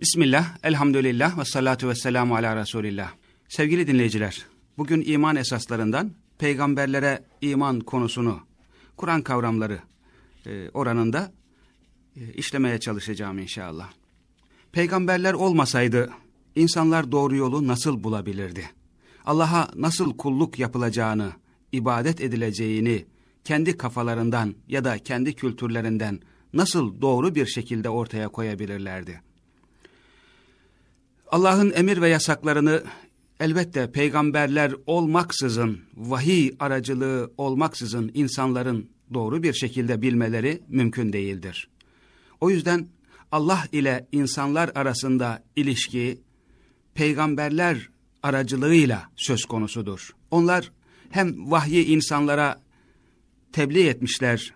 Bismillah, elhamdülillah ve salatu ve selamu ala Resulillah. Sevgili dinleyiciler, bugün iman esaslarından peygamberlere iman konusunu, Kur'an kavramları e, oranında e, işlemeye çalışacağım inşallah. Peygamberler olmasaydı insanlar doğru yolu nasıl bulabilirdi? Allah'a nasıl kulluk yapılacağını, ibadet edileceğini kendi kafalarından ya da kendi kültürlerinden nasıl doğru bir şekilde ortaya koyabilirlerdi? Allah'ın emir ve yasaklarını elbette peygamberler olmaksızın, vahiy aracılığı olmaksızın insanların doğru bir şekilde bilmeleri mümkün değildir. O yüzden Allah ile insanlar arasında ilişki peygamberler aracılığıyla söz konusudur. Onlar hem vahyi insanlara tebliğ etmişler,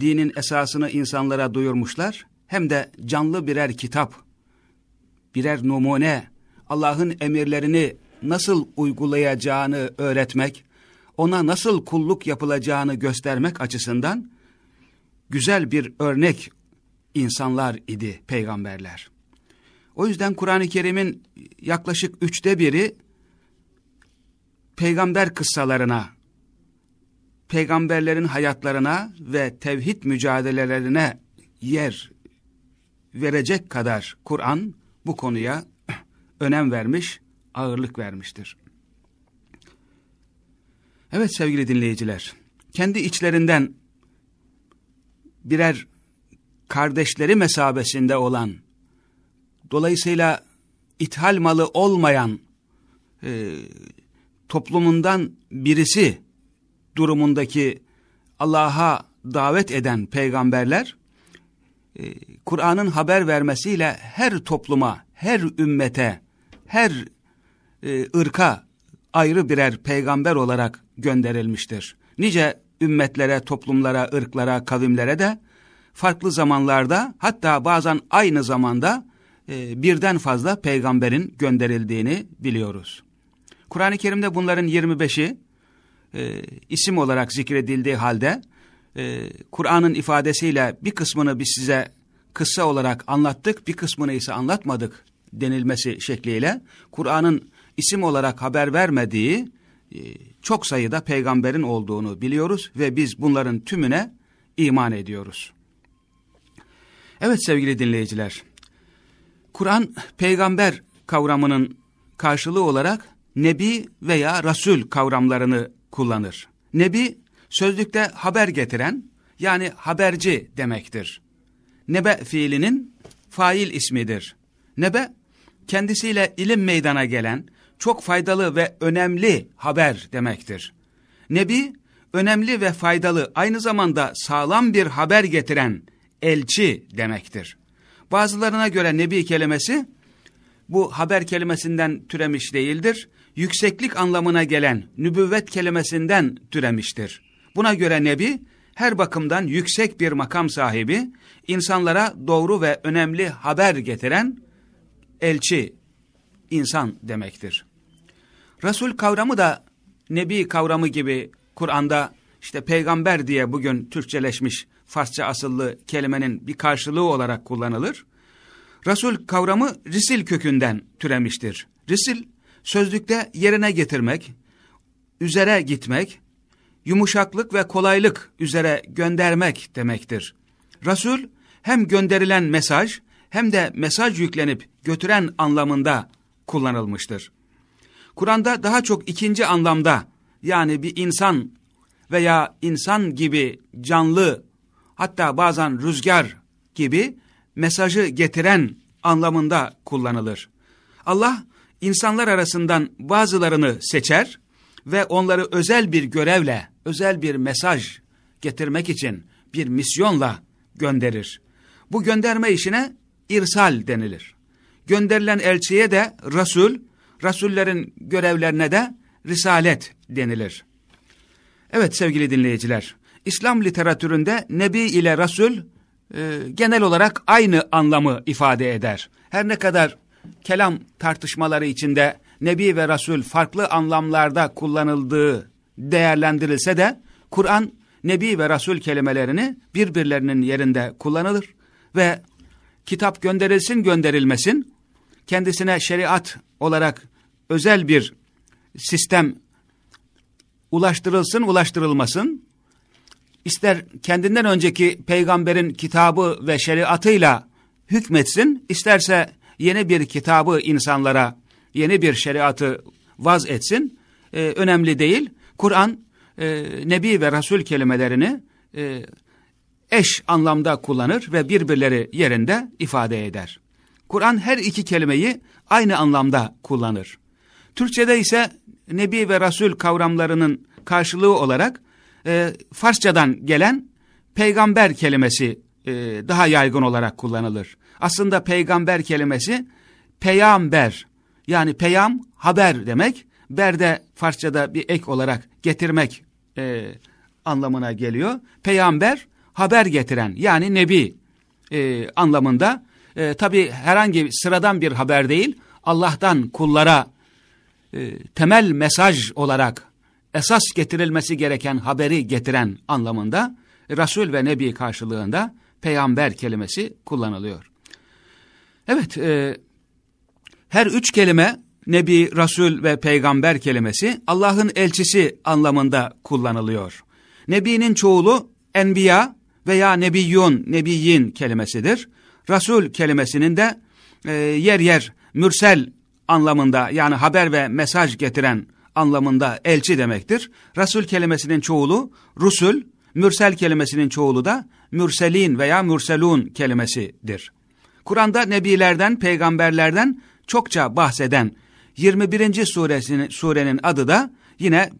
dinin esasını insanlara duyurmuşlar, hem de canlı birer kitap, birer numune, Allah'ın emirlerini nasıl uygulayacağını öğretmek, ona nasıl kulluk yapılacağını göstermek açısından güzel bir örnek insanlar idi peygamberler. O yüzden Kur'an-ı Kerim'in yaklaşık üçte biri peygamber kıssalarına, peygamberlerin hayatlarına ve tevhid mücadelelerine yer verecek kadar Kur'an bu konuya önem vermiş, ağırlık vermiştir. Evet sevgili dinleyiciler, kendi içlerinden birer kardeşleri mesabesinde olan, dolayısıyla ithal malı olmayan e, toplumundan birisi durumundaki Allah'a davet eden peygamberler, e, Kur'an'ın haber vermesiyle her topluma, her ümmete, her e, ırka ayrı birer peygamber olarak gönderilmiştir. Nice ümmetlere, toplumlara, ırklara, kavimlere de farklı zamanlarda hatta bazen aynı zamanda e, birden fazla peygamberin gönderildiğini biliyoruz. Kur'an-ı Kerim'de bunların 25'i e, isim olarak zikredildiği halde e, Kur'an'ın ifadesiyle bir kısmını biz size kıssa olarak anlattık, bir kısmını ise anlatmadık denilmesi şekliyle Kur'an'ın isim olarak haber vermediği e, çok sayıda peygamberin olduğunu biliyoruz ve biz bunların tümüne iman ediyoruz. Evet sevgili dinleyiciler, Kur'an peygamber kavramının karşılığı olarak nebi veya rasul kavramlarını kullanır. Nebi sözlükte haber getiren yani haberci demektir. Nebe fiilinin fail ismidir. Nebe kendisiyle ilim meydana gelen çok faydalı ve önemli haber demektir. Nebi önemli ve faydalı aynı zamanda sağlam bir haber getiren elçi demektir. Bazılarına göre nebi kelimesi bu haber kelimesinden türemiş değildir. Yükseklik anlamına gelen nübüvvet kelimesinden türemiştir. Buna göre nebi her bakımdan yüksek bir makam sahibi, insanlara doğru ve önemli haber getiren elçi, insan demektir. Resul kavramı da nebi kavramı gibi Kur'an'da işte peygamber diye bugün Türkçeleşmiş Farsça asıllı kelimenin bir karşılığı olarak kullanılır. Resul kavramı risil kökünden türemiştir. Risil sözlükte yerine getirmek, üzere gitmek, yumuşaklık ve kolaylık üzere göndermek demektir. Resul hem gönderilen mesaj hem de mesaj yüklenip götüren anlamında kullanılmıştır. Kur'an'da daha çok ikinci anlamda yani bir insan veya insan gibi canlı hatta bazen rüzgar gibi mesajı getiren anlamında kullanılır. Allah insanlar arasından bazılarını seçer ve onları özel bir görevle, özel bir mesaj getirmek için bir misyonla gönderir. Bu gönderme işine irsal denilir. Gönderilen elçiye de Resul, Resullerin görevlerine de Risalet denilir. Evet sevgili dinleyiciler, İslam literatüründe Nebi ile Resul e, genel olarak aynı anlamı ifade eder. Her ne kadar kelam tartışmaları içinde Nebi ve Resul farklı anlamlarda kullanıldığı değerlendirilse de Kur'an Nebi ve Resul kelimelerini birbirlerinin yerinde kullanılır ve kitap gönderilsin gönderilmesin kendisine şeriat olarak özel bir sistem ulaştırılsın ulaştırılmasın, ister kendinden önceki peygamberin kitabı ve şeriatıyla hükmetsin, isterse yeni bir kitabı insanlara, yeni bir şeriatı vaz etsin, e, önemli değil. Kur'an, e, Nebi ve Resul kelimelerini e, eş anlamda kullanır ve birbirleri yerinde ifade eder. Kur'an her iki kelimeyi aynı anlamda kullanır. Türkçe'de ise Nebi ve Resul kavramlarının karşılığı olarak e, Farsçadan gelen peygamber kelimesi e, daha yaygın olarak kullanılır. Aslında peygamber kelimesi peyamber yani peyam haber demek. Ber de Farsçada bir ek olarak getirmek e, anlamına geliyor. Peyamber haber getiren yani nebi e, anlamında. E, Tabi herhangi sıradan bir haber değil Allah'tan kullara e, temel mesaj olarak esas getirilmesi gereken haberi getiren anlamında Resul ve Nebi karşılığında peygamber kelimesi kullanılıyor. Evet, e, her üç kelime Nebi, Resul ve peygamber kelimesi Allah'ın elçisi anlamında kullanılıyor. Nebinin çoğulu enbiya veya nebiyyun, nebiyyin kelimesidir. Resul kelimesinin de e, yer yer mürsel anlamında yani haber ve mesaj getiren anlamında elçi demektir. Resul kelimesinin çoğulu rusul, mürsel kelimesinin çoğulu da mürselin veya mürselun kelimesidir. Kur'an'da nebilerden, peygamberlerden çokça bahseden 21. suresinin, surenin adı da yine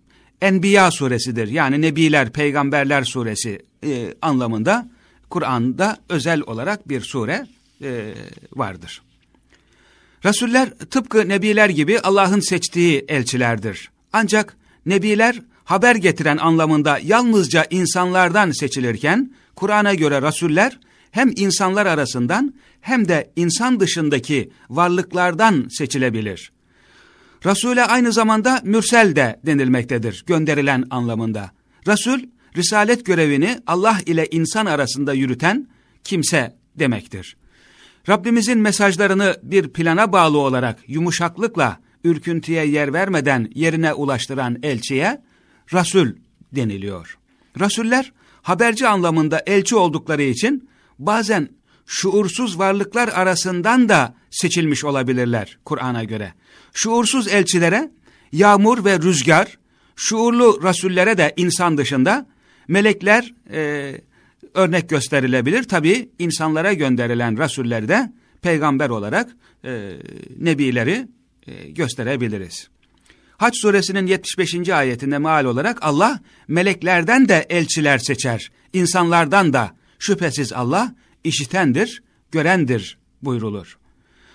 Enbiya suresidir. Yani Nebiler, Peygamberler suresi e, anlamında Kur'an'da özel olarak bir sure e, vardır. Resuller tıpkı nebiler gibi Allah'ın seçtiği elçilerdir. Ancak nebiler haber getiren anlamında yalnızca insanlardan seçilirken Kur'an'a göre rasuller hem insanlar arasından hem de insan dışındaki varlıklardan seçilebilir. Rasule aynı zamanda mürsel de denilmektedir, gönderilen anlamında. Resul, risalet görevini Allah ile insan arasında yürüten kimse demektir. Rabbimizin mesajlarını bir plana bağlı olarak yumuşaklıkla, ürküntüye yer vermeden yerine ulaştıran elçiye Rasul deniliyor. Rasuller haberci anlamında elçi oldukları için bazen şuursuz varlıklar arasından da seçilmiş olabilirler Kur'an'a göre. Şuursuz elçilere yağmur ve rüzgar, şuurlu rasullere de insan dışında melekler e, örnek gösterilebilir. Tabi insanlara gönderilen rasuller de peygamber olarak e, nebileri e, gösterebiliriz. Haç suresinin 75. ayetinde meal olarak Allah meleklerden de elçiler seçer. İnsanlardan da şüphesiz Allah işitendir, görendir buyrulur.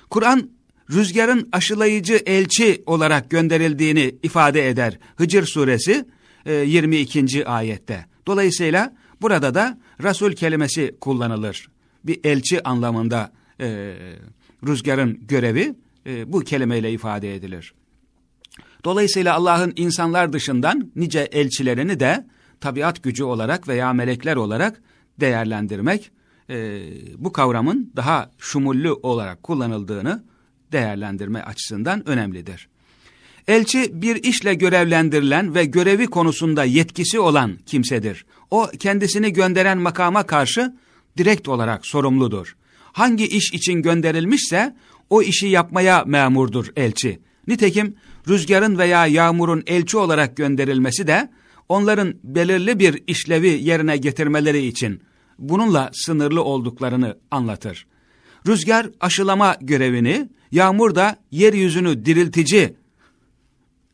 Kur'an rüzgarın aşılayıcı elçi olarak gönderildiğini ifade eder. Hıcır suresi 22. E, ayette. Dolayısıyla burada da Resul kelimesi kullanılır. Bir elçi anlamında e, rüzgarın görevi e, bu kelimeyle ifade edilir. Dolayısıyla Allah'ın insanlar dışından nice elçilerini de tabiat gücü olarak veya melekler olarak değerlendirmek, e, bu kavramın daha şumullü olarak kullanıldığını değerlendirme açısından önemlidir. Elçi bir işle görevlendirilen ve görevi konusunda yetkisi olan kimsedir. O kendisini gönderen makama karşı direkt olarak sorumludur. Hangi iş için gönderilmişse o işi yapmaya memurdur elçi. Nitekim rüzgarın veya yağmurun elçi olarak gönderilmesi de onların belirli bir işlevi yerine getirmeleri için bununla sınırlı olduklarını anlatır. Rüzgar aşılama görevini, yağmur da yeryüzünü diriltici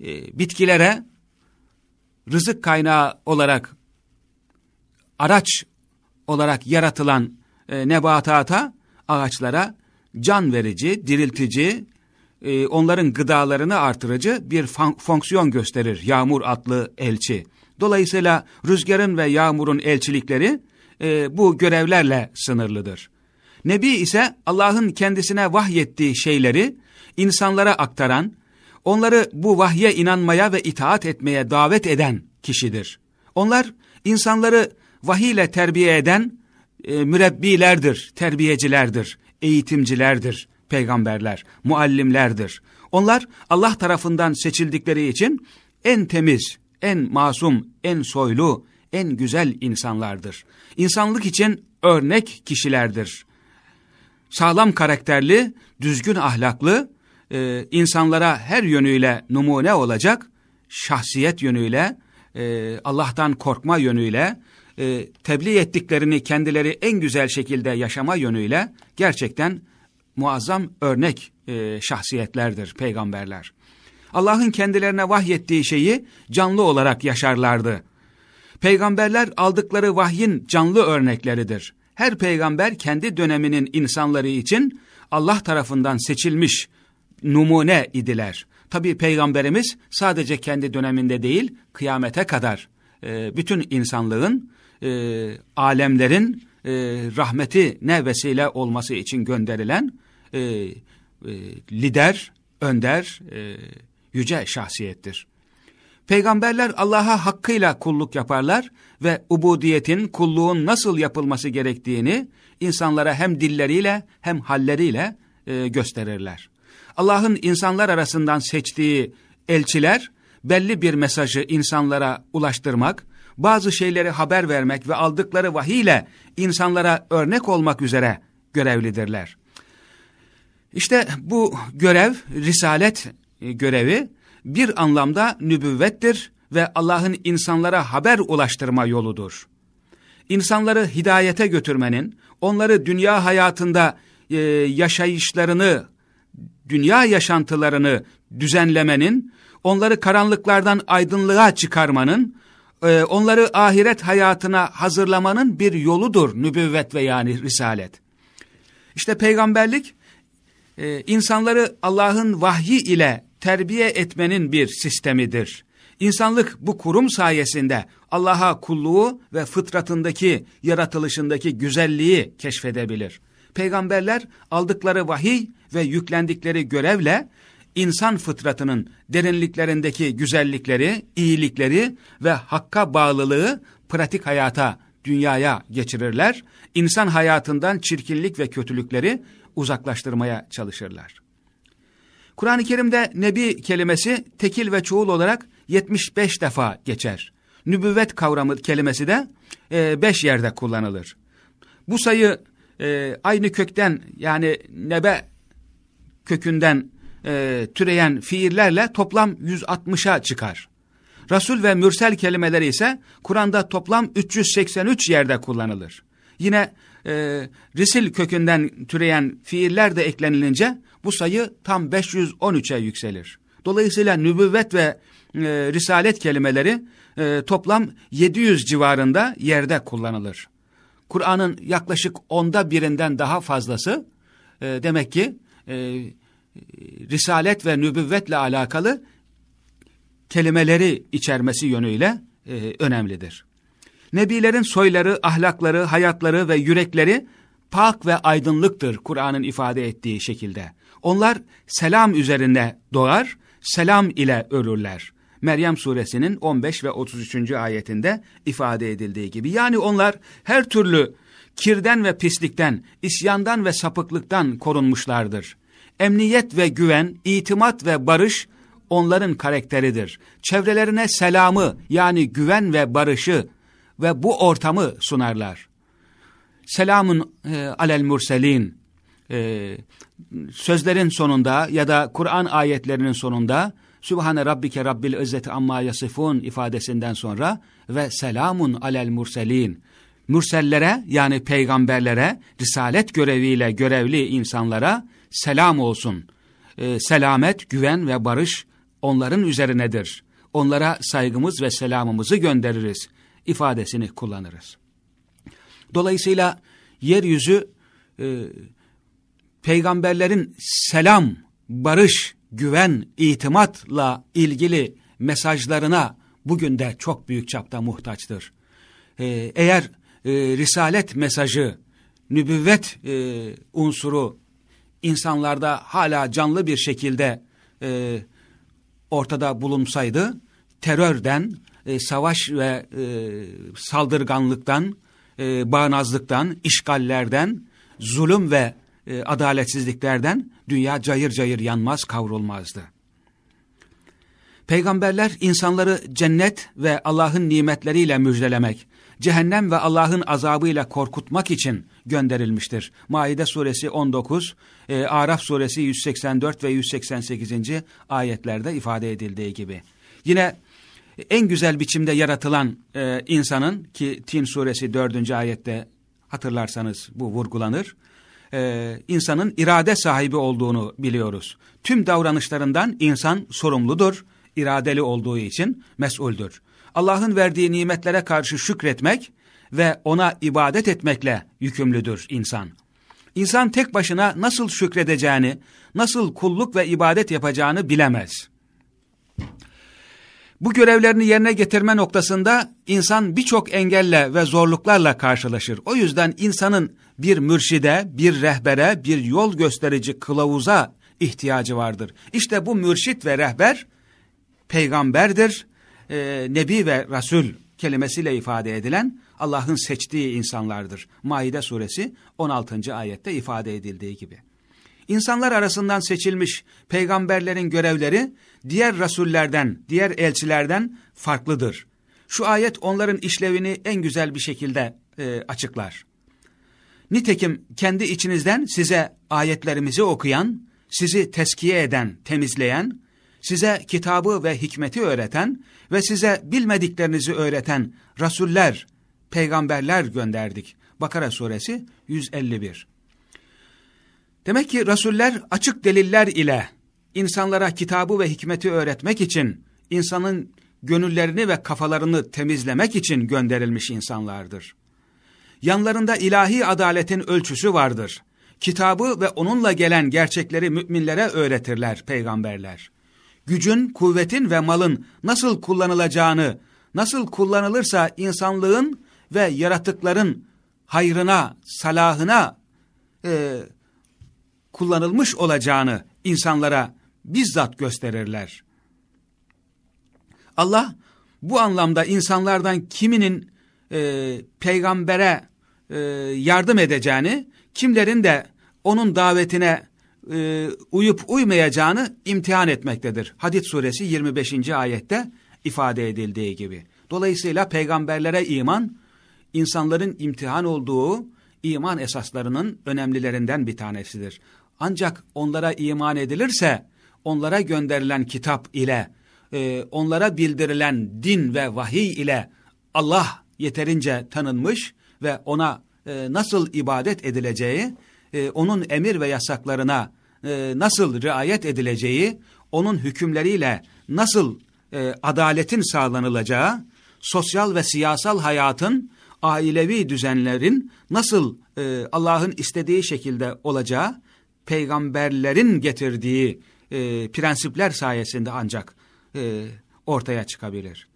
e, bitkilere rızık kaynağı olarak araç olarak yaratılan e, nebatata, ağaçlara can verici, diriltici, e, onların gıdalarını artırıcı bir fonksiyon gösterir yağmur adlı elçi. Dolayısıyla rüzgarın ve yağmurun elçilikleri e, bu görevlerle sınırlıdır. Nebi ise Allah'ın kendisine vahyettiği şeyleri insanlara aktaran, onları bu vahye inanmaya ve itaat etmeye davet eden kişidir. Onlar insanları vahiyle terbiye eden e, mürebbilerdir, terbiyecilerdir, eğitimcilerdir peygamberler, muallimlerdir. Onlar Allah tarafından seçildikleri için en temiz, en masum, en soylu, en güzel insanlardır. İnsanlık için örnek kişilerdir. Sağlam karakterli, düzgün ahlaklı, e, insanlara her yönüyle numune olacak, şahsiyet yönüyle, e, Allah'tan korkma yönüyle, e, tebliğ ettiklerini kendileri en güzel şekilde yaşama yönüyle gerçekten muazzam örnek e, şahsiyetlerdir peygamberler. Allah'ın kendilerine vahyettiği şeyi canlı olarak yaşarlardı. Peygamberler aldıkları vahyin canlı örnekleridir. Her peygamber kendi döneminin insanları için Allah tarafından seçilmiş numune idiler. Tabi peygamberimiz sadece kendi döneminde değil kıyamete kadar e, bütün insanlığın, e, alemlerin e, rahmeti ne vesile olması için gönderilen e, e, lider, önder, e, yüce şahsiyettir. Peygamberler Allah'a hakkıyla kulluk yaparlar ve ubudiyetin, kulluğun nasıl yapılması gerektiğini insanlara hem dilleriyle hem halleriyle e, gösterirler. Allah'ın insanlar arasından seçtiği elçiler belli bir mesajı insanlara ulaştırmak, bazı şeyleri haber vermek ve aldıkları vahiyle insanlara örnek olmak üzere görevlidirler. İşte bu görev, risalet e, görevi bir anlamda nübüvvettir ve Allah'ın insanlara haber ulaştırma yoludur. İnsanları hidayete götürmenin, onları dünya hayatında e, yaşayışlarını, dünya yaşantılarını düzenlemenin, onları karanlıklardan aydınlığa çıkarmanın, e, onları ahiret hayatına hazırlamanın bir yoludur nübüvvet ve yani risalet. İşte peygamberlik, e, insanları Allah'ın vahyi ile terbiye etmenin bir sistemidir. İnsanlık bu kurum sayesinde Allah'a kulluğu ve fıtratındaki, yaratılışındaki güzelliği keşfedebilir. Peygamberler aldıkları vahiy ve yüklendikleri görevle insan fıtratının derinliklerindeki güzellikleri, iyilikleri ve hakka bağlılığı pratik hayata, dünyaya geçirirler. İnsan hayatından çirkinlik ve kötülükleri uzaklaştırmaya çalışırlar. Kur'an-ı Kerim'de nebi kelimesi tekil ve çoğul olarak 75 defa geçer. Nübüvvet kavramı kelimesi de 5 e, yerde kullanılır. Bu sayı e, aynı kökten yani nebe kökünden e, türeyen fiillerle toplam 160'a çıkar. Rasul ve mürsel kelimeleri ise Kur'an'da toplam 383 yerde kullanılır. Yine e, risil kökünden türeyen fiiller de eklenilince bu sayı tam 513'e yükselir. Dolayısıyla nübüvvet ve e, risalet kelimeleri e, toplam 700 civarında yerde kullanılır. Kur'an'ın yaklaşık onda birinden daha fazlası e, demek ki e, risalet ve nübüvvetle alakalı kelimeleri içermesi yönüyle e, önemlidir. Nebilerin soyları, ahlakları, hayatları ve yürekleri pak ve aydınlıktır Kur'an'ın ifade ettiği şekilde. Onlar selam üzerinde doğar, selam ile ölürler. Meryem suresinin 15 ve 33. ayetinde ifade edildiği gibi. Yani onlar her türlü kirden ve pislikten, isyandan ve sapıklıktan korunmuşlardır. Emniyet ve güven, itimat ve barış onların karakteridir. Çevrelerine selamı yani güven ve barışı ve bu ortamı sunarlar. Selamun e, alel murselin e, sözlerin sonunda ya da Kur'an ayetlerinin sonunda Sübhane Rabbike Rabbil İzzeti Amma Yasifun ifadesinden sonra ve selamun alel murselin mürsellere yani peygamberlere risalet göreviyle görevli insanlara selam olsun. E, selamet, güven ve barış onların üzerinedir. Onlara saygımız ve selamımızı göndeririz ifadesini kullanırız. Dolayısıyla yeryüzü e, peygamberlerin selam, barış, güven, itimatla ilgili mesajlarına bugün de çok büyük çapta muhtaçtır. Ee, eğer e, risalet mesajı, nübüvvet e, unsuru insanlarda hala canlı bir şekilde e, ortada bulunsaydı, terörden, e, savaş ve e, saldırganlıktan, e, bağnazlıktan, işgallerden, zulüm ve e, adaletsizliklerden dünya cayır cayır yanmaz, kavrulmazdı. Peygamberler insanları cennet ve Allah'ın nimetleriyle müjdelemek, cehennem ve Allah'ın azabıyla korkutmak için gönderilmiştir. Maide suresi 19, e, Araf suresi 184 ve 188. ayetlerde ifade edildiği gibi. Yine en güzel biçimde yaratılan e, insanın ki Tin suresi 4. ayette hatırlarsanız bu vurgulanır. E, insanın irade sahibi olduğunu biliyoruz. Tüm davranışlarından insan sorumludur, iradeli olduğu için mesuldür. Allah'ın verdiği nimetlere karşı şükretmek ve ona ibadet etmekle yükümlüdür insan. İnsan tek başına nasıl şükredeceğini, nasıl kulluk ve ibadet yapacağını bilemez. Bu görevlerini yerine getirme noktasında insan birçok engelle ve zorluklarla karşılaşır. O yüzden insanın bir mürşide, bir rehbere, bir yol gösterici kılavuza ihtiyacı vardır. İşte bu mürşit ve rehber peygamberdir, e, nebi ve rasul kelimesiyle ifade edilen Allah'ın seçtiği insanlardır. Maide suresi 16. ayette ifade edildiği gibi. İnsanlar arasından seçilmiş peygamberlerin görevleri diğer rasullerden, diğer elçilerden farklıdır. Şu ayet onların işlevini en güzel bir şekilde e, açıklar. Nitekim kendi içinizden size ayetlerimizi okuyan, sizi teskiye eden, temizleyen, size kitabı ve hikmeti öğreten ve size bilmediklerinizi öğreten rasuller, peygamberler gönderdik. Bakara suresi 151. Demek ki rasuller açık deliller ile insanlara kitabı ve hikmeti öğretmek için, insanın gönüllerini ve kafalarını temizlemek için gönderilmiş insanlardır. Yanlarında ilahi adaletin ölçüsü vardır. Kitabı ve onunla gelen gerçekleri müminlere öğretirler peygamberler. Gücün, kuvvetin ve malın nasıl kullanılacağını, nasıl kullanılırsa insanlığın ve yaratıkların hayrına, salahına e, kullanılmış olacağını insanlara bizzat gösterirler. Allah bu anlamda insanlardan kiminin e, peygambere e, yardım edeceğini, kimlerin de onun davetine e, uyup uymayacağını imtihan etmektedir. Hadid suresi 25. ayette ifade edildiği gibi. Dolayısıyla peygamberlere iman, insanların imtihan olduğu iman esaslarının önemlilerinden bir tanesidir. Ancak onlara iman edilirse, onlara gönderilen kitap ile, e, onlara bildirilen din ve vahiy ile Allah yeterince tanınmış ve ona e, nasıl ibadet edileceği, e, onun emir ve yasaklarına e, nasıl riayet edileceği, onun hükümleriyle nasıl e, adaletin sağlanılacağı, sosyal ve siyasal hayatın, ailevi düzenlerin nasıl e, Allah'ın istediği şekilde olacağı, peygamberlerin getirdiği e, prensipler sayesinde ancak e, ortaya çıkabilir.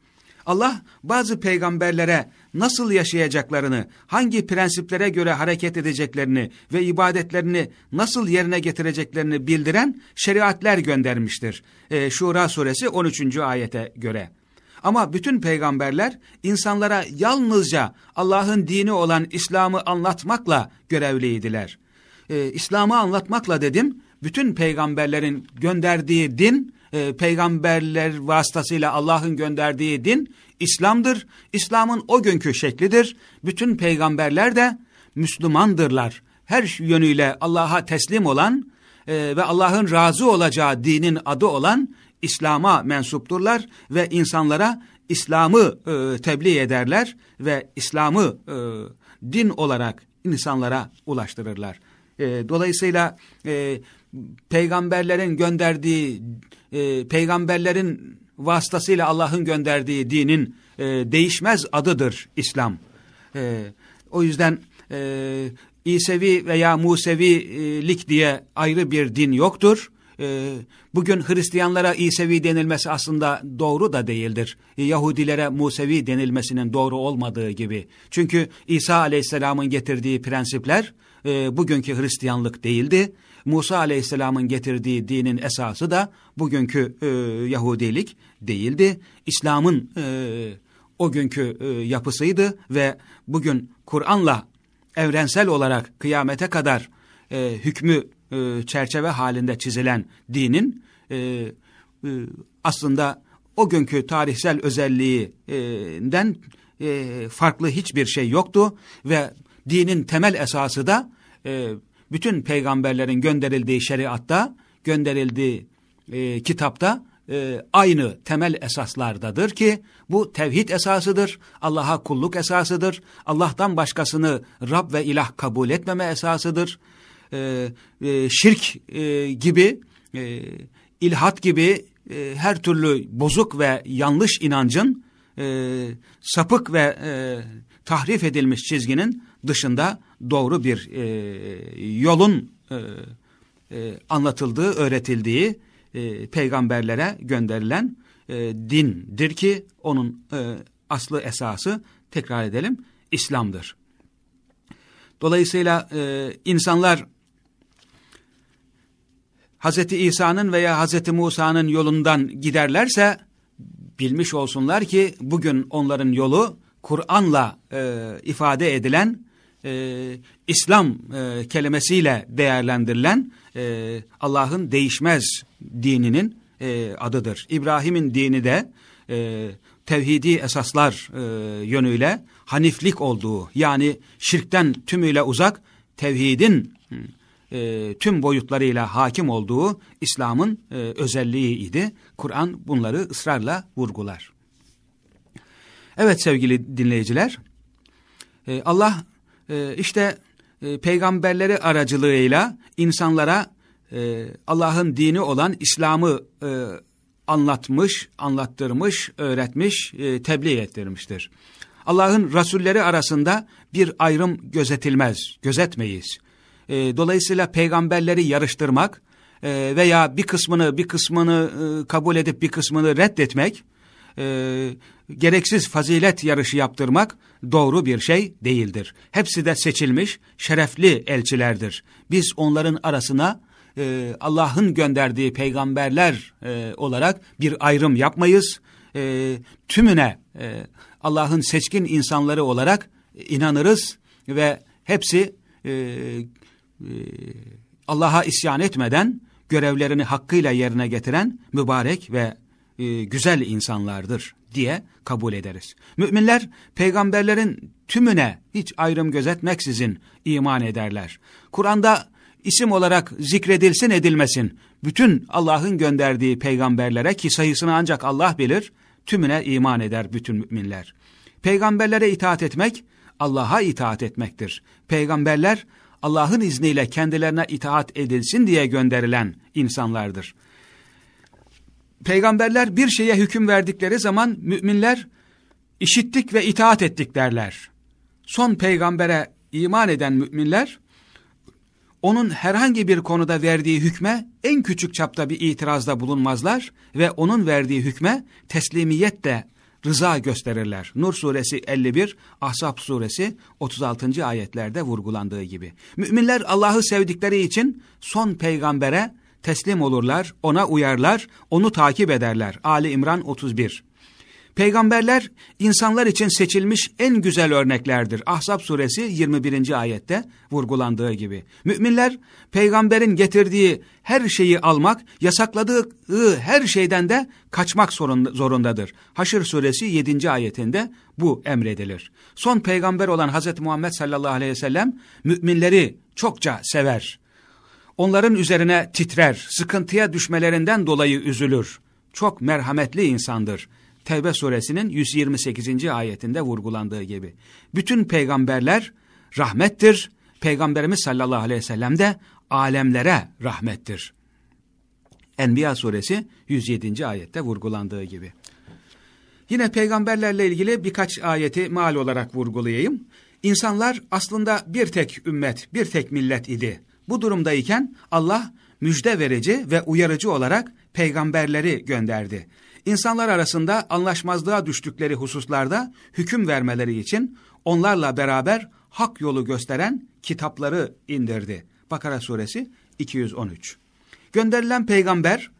Allah bazı peygamberlere nasıl yaşayacaklarını, hangi prensiplere göre hareket edeceklerini ve ibadetlerini nasıl yerine getireceklerini bildiren şeriatler göndermiştir. E, Şura suresi 13. ayete göre. Ama bütün peygamberler insanlara yalnızca Allah'ın dini olan İslam'ı anlatmakla görevliydiler. Ee, İslam'ı anlatmakla dedim, bütün peygamberlerin gönderdiği din, e, peygamberler vasıtasıyla Allah'ın gönderdiği din İslam'dır. İslam'ın o günkü şeklidir. Bütün peygamberler de Müslümandırlar. Her yönüyle Allah'a teslim olan e, ve Allah'ın razı olacağı dinin adı olan İslam'a mensupturlar ve insanlara İslam'ı e, tebliğ ederler ve İslam'ı e, din olarak insanlara ulaştırırlar. E, dolayısıyla e, peygamberlerin gönderdiği, e, peygamberlerin vasıtasıyla Allah'ın gönderdiği dinin e, değişmez adıdır İslam. E, o yüzden e, İsevi veya Musevilik diye ayrı bir din yoktur. E, bugün Hristiyanlara İsevi denilmesi aslında doğru da değildir. Yahudilere Musevi denilmesinin doğru olmadığı gibi. Çünkü İsa Aleyhisselam'ın getirdiği prensipler e, bugünkü Hristiyanlık değildi. Musa Aleyhisselam'ın getirdiği dinin esası da bugünkü e, Yahudilik değildi. İslam'ın e, o günkü e, yapısıydı ve bugün Kur'an'la evrensel olarak kıyamete kadar e, hükmü e, çerçeve halinde çizilen dinin e, e, aslında o günkü tarihsel özelliğinden e, farklı hiçbir şey yoktu ve dinin temel esası da e, bütün peygamberlerin gönderildiği şeriatta, gönderildiği e, kitapta e, aynı temel esaslardadır ki bu tevhid esasıdır, Allah'a kulluk esasıdır, Allah'tan başkasını Rab ve ilah kabul etmeme esasıdır. E, e, şirk e, gibi, e, ilhat gibi e, her türlü bozuk ve yanlış inancın, e, sapık ve e, tahrif edilmiş çizginin dışında doğru bir e, yolun e, e, anlatıldığı, öğretildiği, e, peygamberlere gönderilen e, dindir ki onun e, aslı esası tekrar edelim İslam'dır. Dolayısıyla e, insanlar Hz. İsa'nın veya Hz. Musa'nın yolundan giderlerse bilmiş olsunlar ki bugün onların yolu Kur'an'la e, ifade edilen e, İslam e, kelimesiyle değerlendirilen e, Allah'ın değişmez dininin e, adıdır. İbrahim'in dini de e, tevhidi esaslar e, yönüyle haniflik olduğu yani şirkten tümüyle uzak tevhidin e, tüm boyutlarıyla hakim olduğu İslam'ın e, özelliğiydi. Kur'an bunları ısrarla vurgular. Evet sevgili dinleyiciler, e, Allah e, işte e, peygamberleri aracılığıyla insanlara e, Allah'ın dini olan İslam'ı e, anlatmış, anlattırmış, öğretmiş, e, tebliğ ettirmiştir. Allah'ın rasulleri arasında bir ayrım gözetilmez, gözetmeyiz. E, dolayısıyla peygamberleri yarıştırmak e, veya bir kısmını bir kısmını e, kabul edip bir kısmını reddetmek, e, gereksiz fazilet yarışı yaptırmak doğru bir şey değildir. Hepsi de seçilmiş, şerefli elçilerdir. Biz onların arasına e, Allah'ın gönderdiği peygamberler e, olarak bir ayrım yapmayız. E, tümüne e, Allah'ın seçkin insanları olarak inanırız ve hepsi e, e, Allah'a isyan etmeden görevlerini hakkıyla yerine getiren mübarek ve e, güzel insanlardır diye kabul ederiz. Müminler peygamberlerin tümüne hiç ayrım gözetmeksizin iman ederler. Kur'an'da isim olarak zikredilsin edilmesin bütün Allah'ın gönderdiği peygamberlere ki sayısını ancak Allah bilir tümüne iman eder bütün müminler. Peygamberlere itaat etmek Allah'a itaat etmektir. Peygamberler Allah'ın izniyle kendilerine itaat edilsin diye gönderilen insanlardır. Peygamberler bir şeye hüküm verdikleri zaman müminler işittik ve itaat ettik derler. Son peygambere iman eden müminler onun herhangi bir konuda verdiği hükme en küçük çapta bir itirazda bulunmazlar ve onun verdiği hükme teslimiyet de rıza gösterirler. Nur suresi 51, Ahzab suresi 36. ayetlerde vurgulandığı gibi. Müminler Allah'ı sevdikleri için son peygambere teslim olurlar, ona uyarlar, onu takip ederler. Ali İmran 31. Peygamberler insanlar için seçilmiş en güzel örneklerdir. Ahzab suresi 21. ayette vurgulandığı gibi. Müminler peygamberin getirdiği her şeyi almak, yasakladığı her şeyden de kaçmak zorundadır. Haşr suresi 7. ayetinde bu emredilir. Son peygamber olan Hz. Muhammed sallallahu aleyhi ve sellem müminleri çokça sever. Onların üzerine titrer, sıkıntıya düşmelerinden dolayı üzülür. Çok merhametli insandır. Tevbe suresinin 128. ayetinde vurgulandığı gibi. Bütün peygamberler rahmettir. Peygamberimiz sallallahu aleyhi ve sellem de alemlere rahmettir. Enbiya suresi 107. ayette vurgulandığı gibi. Yine peygamberlerle ilgili birkaç ayeti mal olarak vurgulayayım. İnsanlar aslında bir tek ümmet, bir tek millet idi. Bu durumdayken Allah müjde verici ve uyarıcı olarak peygamberleri gönderdi. İnsanlar arasında anlaşmazlığa düştükleri hususlarda hüküm vermeleri için onlarla beraber hak yolu gösteren kitapları indirdi. Bakara suresi 213. Gönderilen peygamber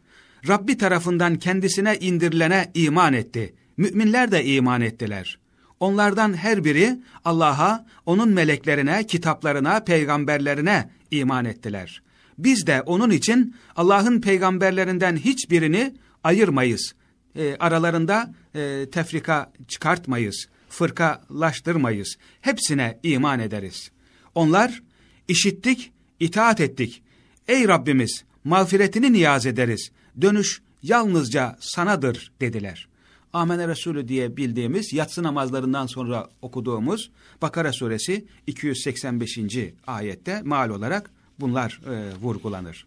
Rabbi tarafından kendisine indirilene iman etti. Müminler de iman ettiler. Onlardan her biri Allah'a, onun meleklerine, kitaplarına, peygamberlerine iman ettiler. Biz de onun için Allah'ın peygamberlerinden hiçbirini ayırmayız. E, aralarında e, tefrika çıkartmayız, fırkalaştırmayız. Hepsine iman ederiz. Onlar işittik, itaat ettik. Ey Rabbimiz mağfiretini niyaz ederiz. Dönüş yalnızca sanadır dediler. Amene Resulü diye bildiğimiz yatsı namazlarından sonra okuduğumuz Bakara suresi 285. ayette mal olarak bunlar e, vurgulanır.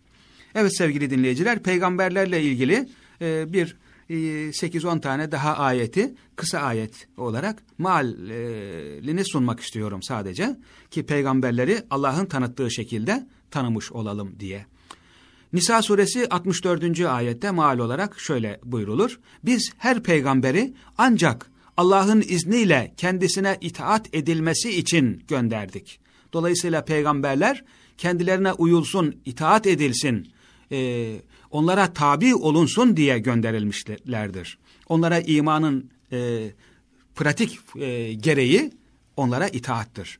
Evet sevgili dinleyiciler peygamberlerle ilgili e, bir e, 8-10 tane daha ayeti kısa ayet olarak malini sunmak istiyorum sadece. Ki peygamberleri Allah'ın tanıttığı şekilde tanımış olalım diye. Nisa suresi 64. ayette mal olarak şöyle buyrulur. Biz her peygamberi ancak Allah'ın izniyle kendisine itaat edilmesi için gönderdik. Dolayısıyla peygamberler kendilerine uyulsun, itaat edilsin, e, onlara tabi olunsun diye gönderilmişlerdir. Onlara imanın e, pratik e, gereği onlara itaattır.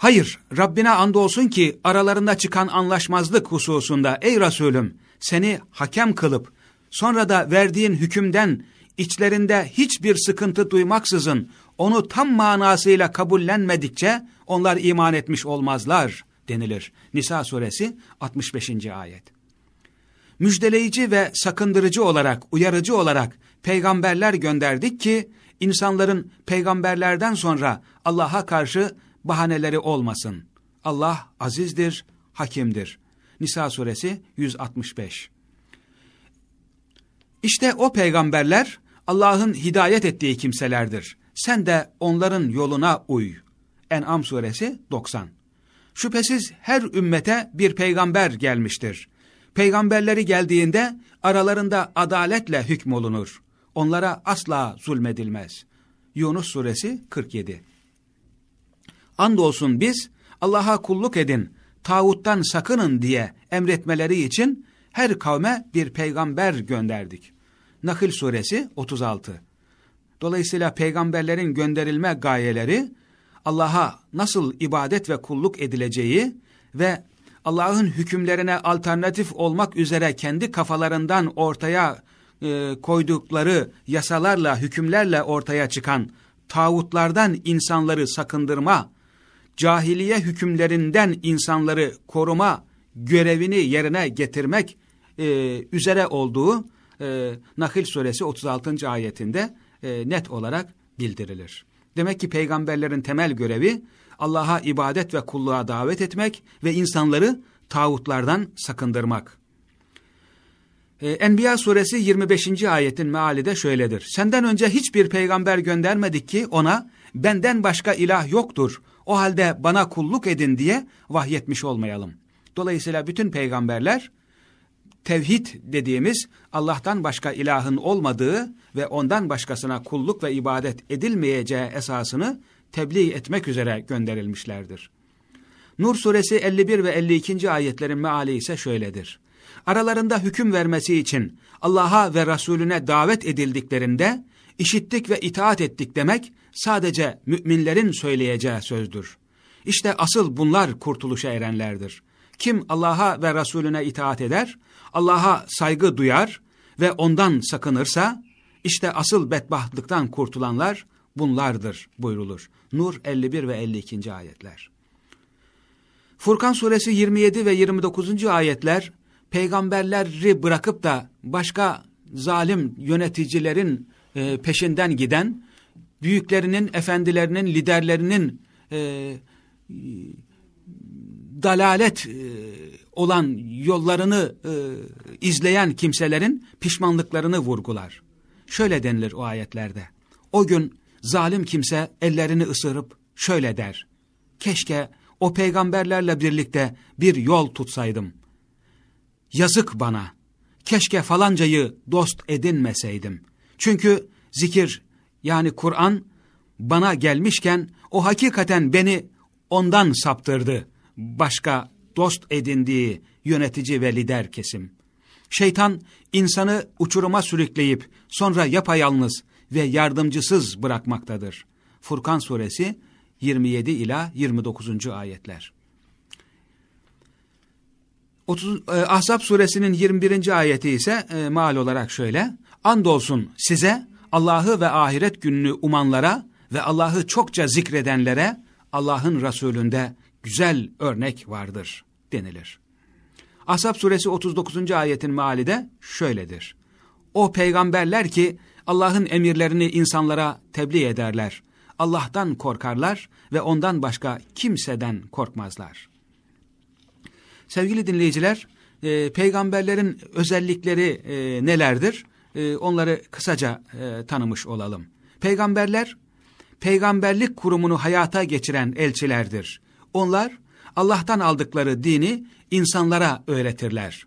Hayır, Rabbine andolsun ki aralarında çıkan anlaşmazlık hususunda ey Resulüm seni hakem kılıp sonra da verdiğin hükümden içlerinde hiçbir sıkıntı duymaksızın onu tam manasıyla kabullenmedikçe onlar iman etmiş olmazlar denilir. Nisa suresi 65. ayet. Müjdeleyici ve sakındırıcı olarak, uyarıcı olarak peygamberler gönderdik ki insanların peygamberlerden sonra Allah'a karşı bahaneleri olmasın. Allah azizdir, hakimdir. Nisa suresi 165. İşte o peygamberler Allah'ın hidayet ettiği kimselerdir. Sen de onların yoluna uy. En'am suresi 90. Şüphesiz her ümmete bir peygamber gelmiştir. Peygamberleri geldiğinde aralarında adaletle hükmolunur. Onlara asla zulmedilmez. Yunus suresi 47 Andolsun biz Allah'a kulluk edin, tağuttan sakının diye emretmeleri için her kavme bir peygamber gönderdik. Nakil suresi 36 Dolayısıyla peygamberlerin gönderilme gayeleri Allah'a nasıl ibadet ve kulluk edileceği ve Allah'ın hükümlerine alternatif olmak üzere kendi kafalarından ortaya e, koydukları yasalarla, hükümlerle ortaya çıkan tağutlardan insanları sakındırma, cahiliye hükümlerinden insanları koruma görevini yerine getirmek e, üzere olduğu e, Nahil suresi 36. ayetinde e, net olarak bildirilir. Demek ki peygamberlerin temel görevi Allah'a ibadet ve kulluğa davet etmek ve insanları tağutlardan sakındırmak. Ee, Enbiya suresi 25. ayetin meali de şöyledir. Senden önce hiçbir peygamber göndermedik ki ona benden başka ilah yoktur. O halde bana kulluk edin diye vahyetmiş olmayalım. Dolayısıyla bütün peygamberler tevhid dediğimiz Allah'tan başka ilahın olmadığı ve ondan başkasına kulluk ve ibadet edilmeyeceği esasını tebliğ etmek üzere gönderilmişlerdir. Nur suresi 51 ve 52. ayetlerin meali ise şöyledir. Aralarında hüküm vermesi için Allah'a ve Resulüne davet edildiklerinde işittik ve itaat ettik demek sadece müminlerin söyleyeceği sözdür. İşte asıl bunlar kurtuluşa erenlerdir. Kim Allah'a ve Resulüne itaat eder, Allah'a saygı duyar ve ondan sakınırsa, işte asıl bedbahtlıktan kurtulanlar bunlardır buyrulur. Nur 51 ve 52. ayetler. Furkan suresi 27 ve 29. ayetler, peygamberleri bırakıp da başka zalim yöneticilerin e, peşinden giden, büyüklerinin, efendilerinin, liderlerinin e, dalalet e, olan yollarını e, izleyen kimselerin pişmanlıklarını vurgular. Şöyle denilir o ayetlerde. O gün zalim kimse ellerini ısırıp şöyle der. Keşke o peygamberlerle birlikte bir yol tutsaydım. Yazık bana. Keşke falancayı dost edinmeseydim. Çünkü zikir yani Kur'an bana gelmişken o hakikaten beni ondan saptırdı. Başka dost edindiği yönetici ve lider kesim. Şeytan insanı uçuruma sürükleyip sonra yapayalnız ve yardımcısız bırakmaktadır. Furkan suresi 27 ila 29. ayetler. 30, e, Ahzab suresinin 21. ayeti ise e, mal olarak şöyle. Andolsun size Allah'ı ve ahiret gününü umanlara ve Allah'ı çokça zikredenlere Allah'ın Resulünde güzel örnek vardır denilir. Ashab suresi 39. ayetin meali de şöyledir. O peygamberler ki Allah'ın emirlerini insanlara tebliğ ederler. Allah'tan korkarlar ve ondan başka kimseden korkmazlar. Sevgili dinleyiciler, e, peygamberlerin özellikleri e, nelerdir? E, onları kısaca e, tanımış olalım. Peygamberler, peygamberlik kurumunu hayata geçiren elçilerdir. Onlar, Allah'tan aldıkları dini insanlara öğretirler.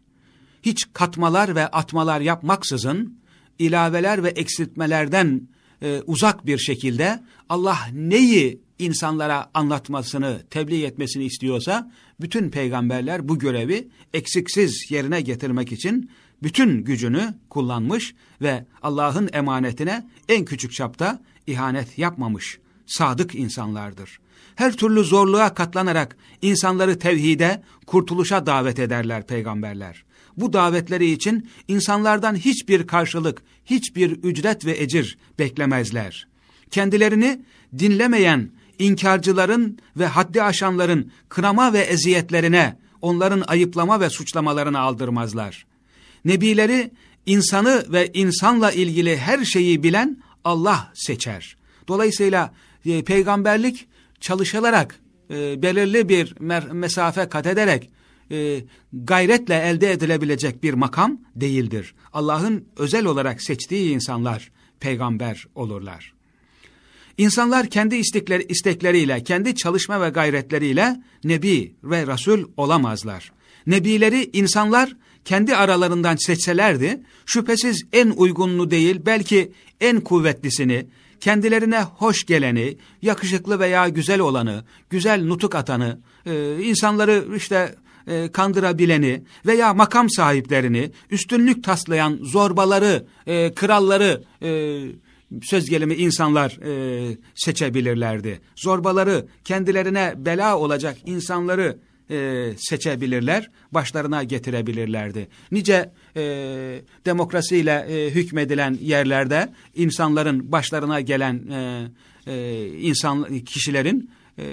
Hiç katmalar ve atmalar yapmaksızın, ilaveler ve eksiltmelerden e, uzak bir şekilde Allah neyi insanlara anlatmasını, tebliğ etmesini istiyorsa, bütün peygamberler bu görevi eksiksiz yerine getirmek için bütün gücünü kullanmış ve Allah'ın emanetine en küçük çapta ihanet yapmamış sadık insanlardır. Her türlü zorluğa katlanarak insanları tevhide, kurtuluşa davet ederler peygamberler. Bu davetleri için insanlardan hiçbir karşılık, hiçbir ücret ve ecir beklemezler. Kendilerini dinlemeyen inkarcıların ve haddi aşanların kınama ve eziyetlerine, onların ayıplama ve suçlamalarını aldırmazlar. Nebileri insanı ve insanla ilgili her şeyi bilen Allah seçer. Dolayısıyla e, peygamberlik çalışılarak, e, belirli bir mesafe kat ederek, e, gayretle elde edilebilecek bir makam değildir. Allah'ın özel olarak seçtiği insanlar peygamber olurlar. İnsanlar kendi istekleri, istekleriyle, kendi çalışma ve gayretleriyle Nebi ve Resul olamazlar. Nebileri insanlar kendi aralarından seçselerdi, şüphesiz en uygununu değil, belki en kuvvetlisini, kendilerine hoş geleni, yakışıklı veya güzel olanı, güzel nutuk atanı, e, insanları işte e, kandırabileni veya makam sahiplerini, üstünlük taslayan zorbaları, e, kralları, e, söz gelimi insanlar e, seçebilirlerdi. Zorbaları, kendilerine bela olacak insanları e, seçebilirler, başlarına getirebilirlerdi. Nice e, demokrasiyle e, hükmedilen yerlerde insanların başlarına gelen e, e, insan kişilerin e,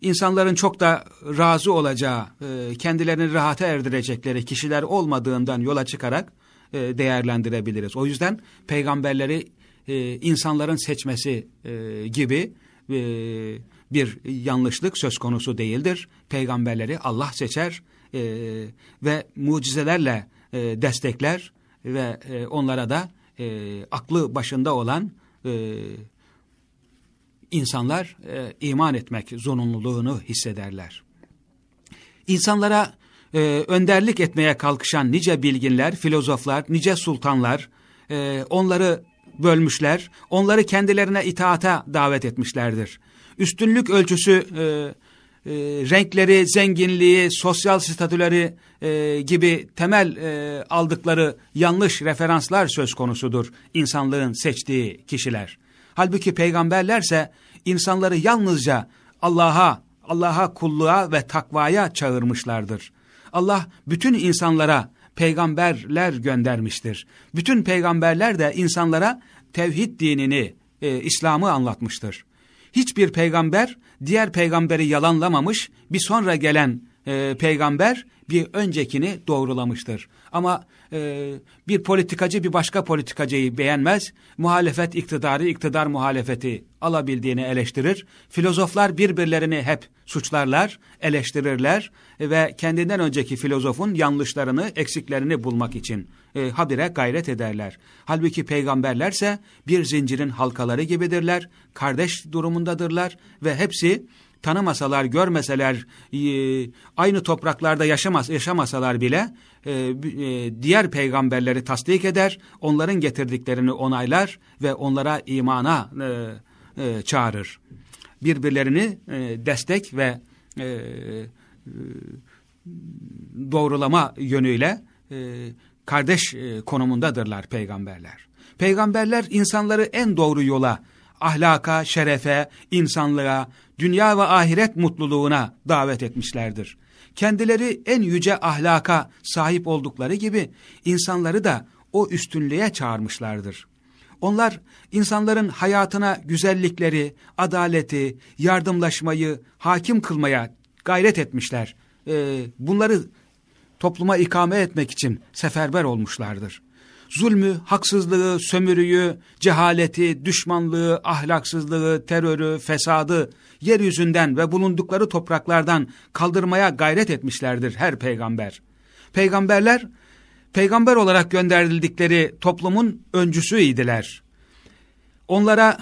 insanların çok da razı olacağı, e, kendilerini rahata erdirecekleri kişiler olmadığından yola çıkarak e, değerlendirebiliriz. O yüzden peygamberleri e, insanların seçmesi e, gibi e, bir yanlışlık söz konusu değildir. Peygamberleri Allah seçer e, ve mucizelerle e, destekler ve e, onlara da e, aklı başında olan e, insanlar e, iman etmek zorunluluğunu hissederler. İnsanlara e, önderlik etmeye kalkışan nice bilginler, filozoflar, nice sultanlar e, onları bölmüşler, onları kendilerine itaata davet etmişlerdir. Üstünlük ölçüsü e, e, renkleri, zenginliği, sosyal statüleri e, gibi temel e, aldıkları yanlış referanslar söz konusudur insanlığın seçtiği kişiler. Halbuki peygamberlerse insanları yalnızca Allah'a, Allah'a kulluğa ve takvaya çağırmışlardır. Allah bütün insanlara peygamberler göndermiştir. Bütün peygamberler de insanlara tevhid dinini, e, İslam'ı anlatmıştır. Hiçbir peygamber diğer peygamberi yalanlamamış, bir sonra gelen e, peygamber bir öncekini doğrulamıştır. Ama e, bir politikacı bir başka politikacıyı beğenmez, muhalefet iktidarı iktidar muhalefeti alabildiğini eleştirir. Filozoflar birbirlerini hep suçlarlar, eleştirirler ve kendinden önceki filozofun yanlışlarını, eksiklerini bulmak için e, habire gayret ederler. Halbuki peygamberlerse bir zincirin halkaları gibidirler, kardeş durumundadırlar ve hepsi tanımasalar, görmeseler, e, aynı topraklarda yaşamaz, yaşamasalar bile e, e, diğer peygamberleri tasdik eder, onların getirdiklerini onaylar ve onlara imana çağırır. Birbirlerini destek ve doğrulama yönüyle kardeş konumundadırlar peygamberler. Peygamberler insanları en doğru yola, ahlaka, şerefe, insanlığa, dünya ve ahiret mutluluğuna davet etmişlerdir. kendileri en yüce ahlaka sahip oldukları gibi insanları da o üstünlüğe çağırmışlardır. Onlar insanların hayatına güzellikleri, adaleti, yardımlaşmayı hakim kılmaya gayret etmişler. Ee, bunları topluma ikame etmek için seferber olmuşlardır. Zulmü, haksızlığı, sömürüyü, cehaleti, düşmanlığı, ahlaksızlığı, terörü, fesadı yeryüzünden ve bulundukları topraklardan kaldırmaya gayret etmişlerdir her peygamber. Peygamberler, peygamber olarak gönderildikleri toplumun öncüsüydiler. Onlara,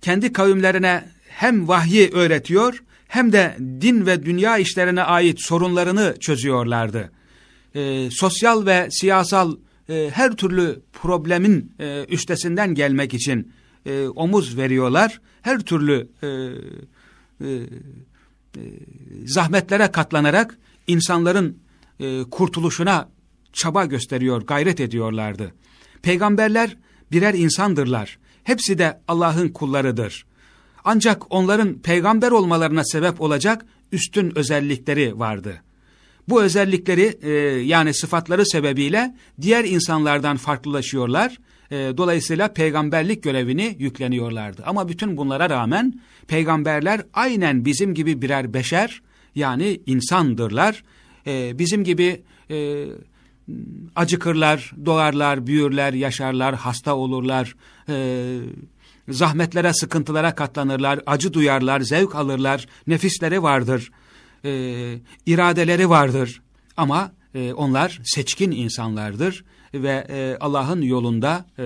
kendi kavimlerine hem vahyi öğretiyor, hem de din ve dünya işlerine ait sorunlarını çözüyorlardı. E, sosyal ve siyasal e, her türlü problemin e, üstesinden gelmek için e, omuz veriyorlar. Her türlü e, e, e, zahmetlere katlanarak insanların e, kurtuluşuna çaba gösteriyor, gayret ediyorlardı. Peygamberler birer insandırlar. Hepsi de Allah'ın kullarıdır. Ancak onların peygamber olmalarına sebep olacak üstün özellikleri vardı. Bu özellikleri e, yani sıfatları sebebiyle diğer insanlardan farklılaşıyorlar. E, dolayısıyla peygamberlik görevini yükleniyorlardı. Ama bütün bunlara rağmen peygamberler aynen bizim gibi birer beşer yani insandırlar. E, bizim gibi e, acıkırlar, doğarlar, büyürler, yaşarlar, hasta olurlar, e, zahmetlere, sıkıntılara katlanırlar, acı duyarlar, zevk alırlar, nefisleri vardır, e, iradeleri vardır. Ama e, onlar seçkin insanlardır ve e, Allah'ın yolunda e,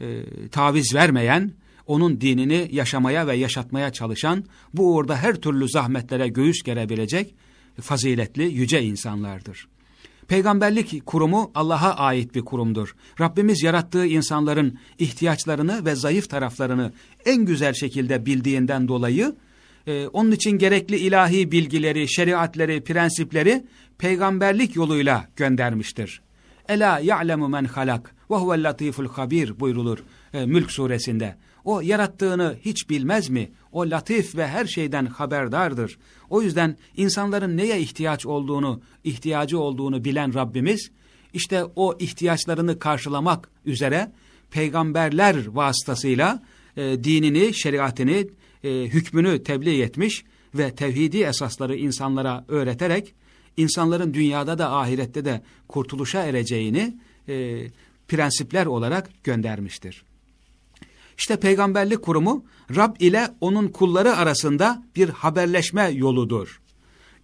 e, taviz vermeyen, onun dinini yaşamaya ve yaşatmaya çalışan, bu uğurda her türlü zahmetlere göğüs gerebilecek faziletli, yüce insanlardır. Peygamberlik kurumu Allah'a ait bir kurumdur. Rabbimiz yarattığı insanların ihtiyaçlarını ve zayıf taraflarını en güzel şekilde bildiğinden dolayı, e, onun için gerekli ilahi bilgileri, şeriatleri, prensipleri peygamberlik yoluyla göndermiştir. Ela ya'lemu men halak ve huvel latiful habir buyrulur e, Mülk suresinde. O yarattığını hiç bilmez mi? O latif ve her şeyden haberdardır. O yüzden insanların neye ihtiyaç olduğunu, ihtiyacı olduğunu bilen Rabbimiz, işte o ihtiyaçlarını karşılamak üzere peygamberler vasıtasıyla e, dinini, şeriatini, e, hükmünü tebliğ etmiş ve tevhidi esasları insanlara öğreterek insanların dünyada da ahirette de kurtuluşa ereceğini e, prensipler olarak göndermiştir. İşte peygamberlik kurumu Rab ile onun kulları arasında bir haberleşme yoludur.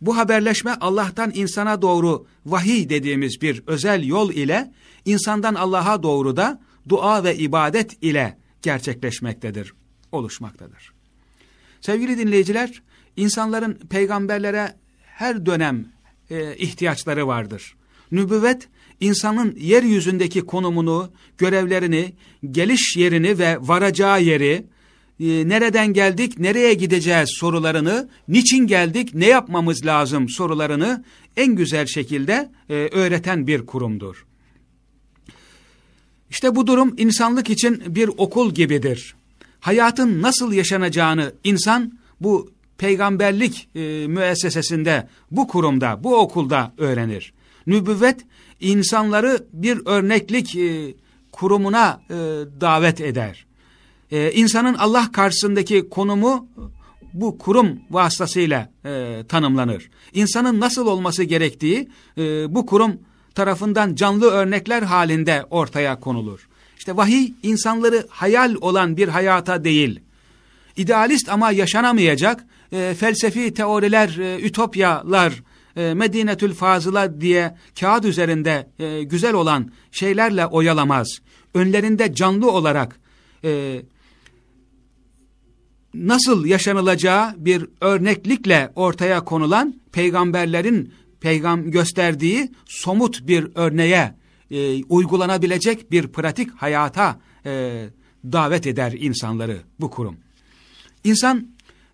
Bu haberleşme Allah'tan insana doğru vahiy dediğimiz bir özel yol ile insandan Allah'a doğru da dua ve ibadet ile gerçekleşmektedir, oluşmaktadır. Sevgili dinleyiciler, insanların peygamberlere her dönem e, ihtiyaçları vardır. Nübüvvet insanın yeryüzündeki konumunu, görevlerini, geliş yerini ve varacağı yeri, e, nereden geldik, nereye gideceğiz sorularını, niçin geldik, ne yapmamız lazım sorularını en güzel şekilde e, öğreten bir kurumdur. İşte bu durum insanlık için bir okul gibidir. Hayatın nasıl yaşanacağını insan bu peygamberlik e, müessesesinde, bu kurumda, bu okulda öğrenir. Nübüvvet insanları bir örneklik e, kurumuna e, davet eder. E, insanın Allah karşısındaki konumu bu kurum vasıtasıyla e, tanımlanır. İnsanın nasıl olması gerektiği e, bu kurum tarafından canlı örnekler halinde ortaya konulur. İşte vahiy insanları hayal olan bir hayata değil, idealist ama yaşanamayacak e, felsefi teoriler, e, ütopyalar, e, Medinetül Fazıla diye kağıt üzerinde e, güzel olan şeylerle oyalamaz. Önlerinde canlı olarak e, nasıl yaşanılacağı bir örneklikle ortaya konulan peygamberlerin peygam gösterdiği somut bir örneğe e, uygulanabilecek bir pratik hayata e, davet eder insanları bu kurum. İnsan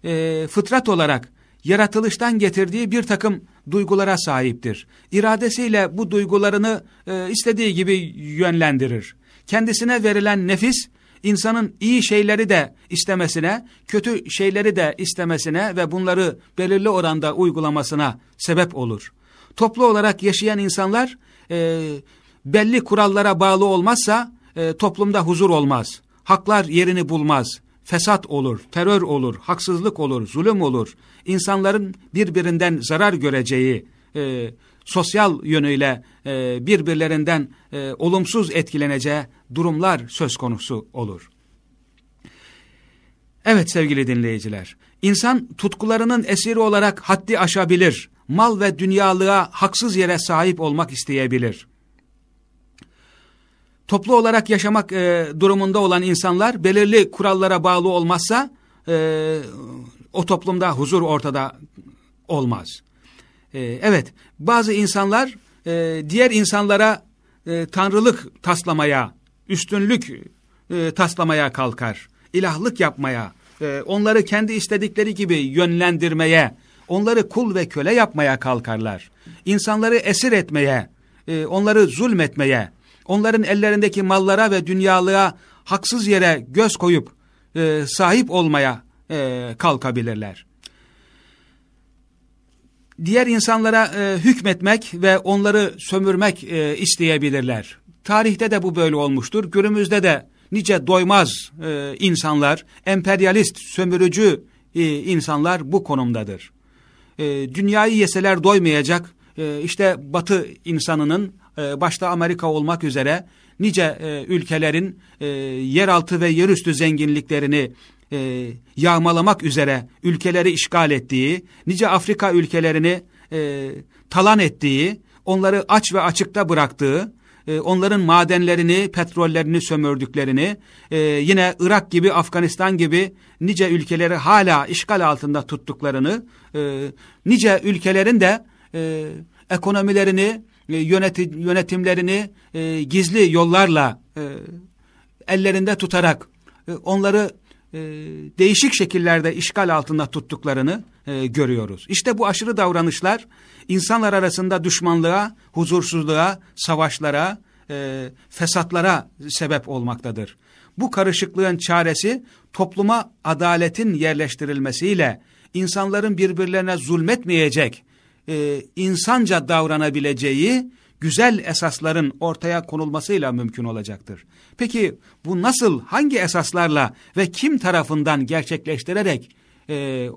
e, fıtrat olarak yaratılıştan getirdiği bir takım duygulara sahiptir. İradesiyle bu duygularını e, istediği gibi yönlendirir. Kendisine verilen nefis insanın iyi şeyleri de istemesine, kötü şeyleri de istemesine ve bunları belirli oranda uygulamasına sebep olur. Toplu olarak yaşayan insanlar e, belli kurallara bağlı olmazsa e, toplumda huzur olmaz. Haklar yerini bulmaz. Fesat olur, terör olur, haksızlık olur, zulüm olur. İnsanların birbirinden zarar göreceği, e, sosyal yönüyle e, birbirlerinden e, olumsuz etkileneceği durumlar söz konusu olur. Evet sevgili dinleyiciler, insan tutkularının esiri olarak haddi aşabilir, mal ve dünyalığa haksız yere sahip olmak isteyebilir. Toplu olarak yaşamak e, durumunda olan insanlar belirli kurallara bağlı olmazsa e, o toplumda huzur ortada olmaz. E, evet bazı insanlar e, diğer insanlara e, tanrılık taslamaya, üstünlük e, taslamaya kalkar. ilahlık yapmaya, e, onları kendi istedikleri gibi yönlendirmeye, onları kul ve köle yapmaya kalkarlar. İnsanları esir etmeye, e, onları zulmetmeye, onların ellerindeki mallara ve dünyalığa haksız yere göz koyup e, sahip olmaya e, kalkabilirler. Diğer insanlara e, hükmetmek ve onları sömürmek e, isteyebilirler. Tarihte de bu böyle olmuştur. Günümüzde de nice doymaz e, insanlar, emperyalist, sömürücü e, insanlar bu konumdadır. E, dünyayı yeseler doymayacak, e, işte batı insanının e, başta Amerika olmak üzere nice e, ülkelerin e, yeraltı ve yerüstü zenginliklerini yağmalamak üzere ülkeleri işgal ettiği, nice Afrika ülkelerini talan ettiği, onları aç ve açıkta bıraktığı, onların madenlerini, petrollerini sömürdüklerini, yine Irak gibi, Afganistan gibi nice ülkeleri hala işgal altında tuttuklarını, nice ülkelerin de ekonomilerini, e, yönetim, yönetimlerini e, gizli yollarla e, ellerinde tutarak e, onları e, değişik şekillerde işgal altında tuttuklarını e, görüyoruz. İşte bu aşırı davranışlar insanlar arasında düşmanlığa, huzursuzluğa, savaşlara, e, fesatlara sebep olmaktadır. Bu karışıklığın çaresi topluma adaletin yerleştirilmesiyle insanların birbirlerine zulmetmeyecek, e, insanca davranabileceği güzel esasların ortaya konulmasıyla mümkün olacaktır. Peki bu nasıl, hangi esaslarla ve kim tarafından gerçekleştirerek e, e,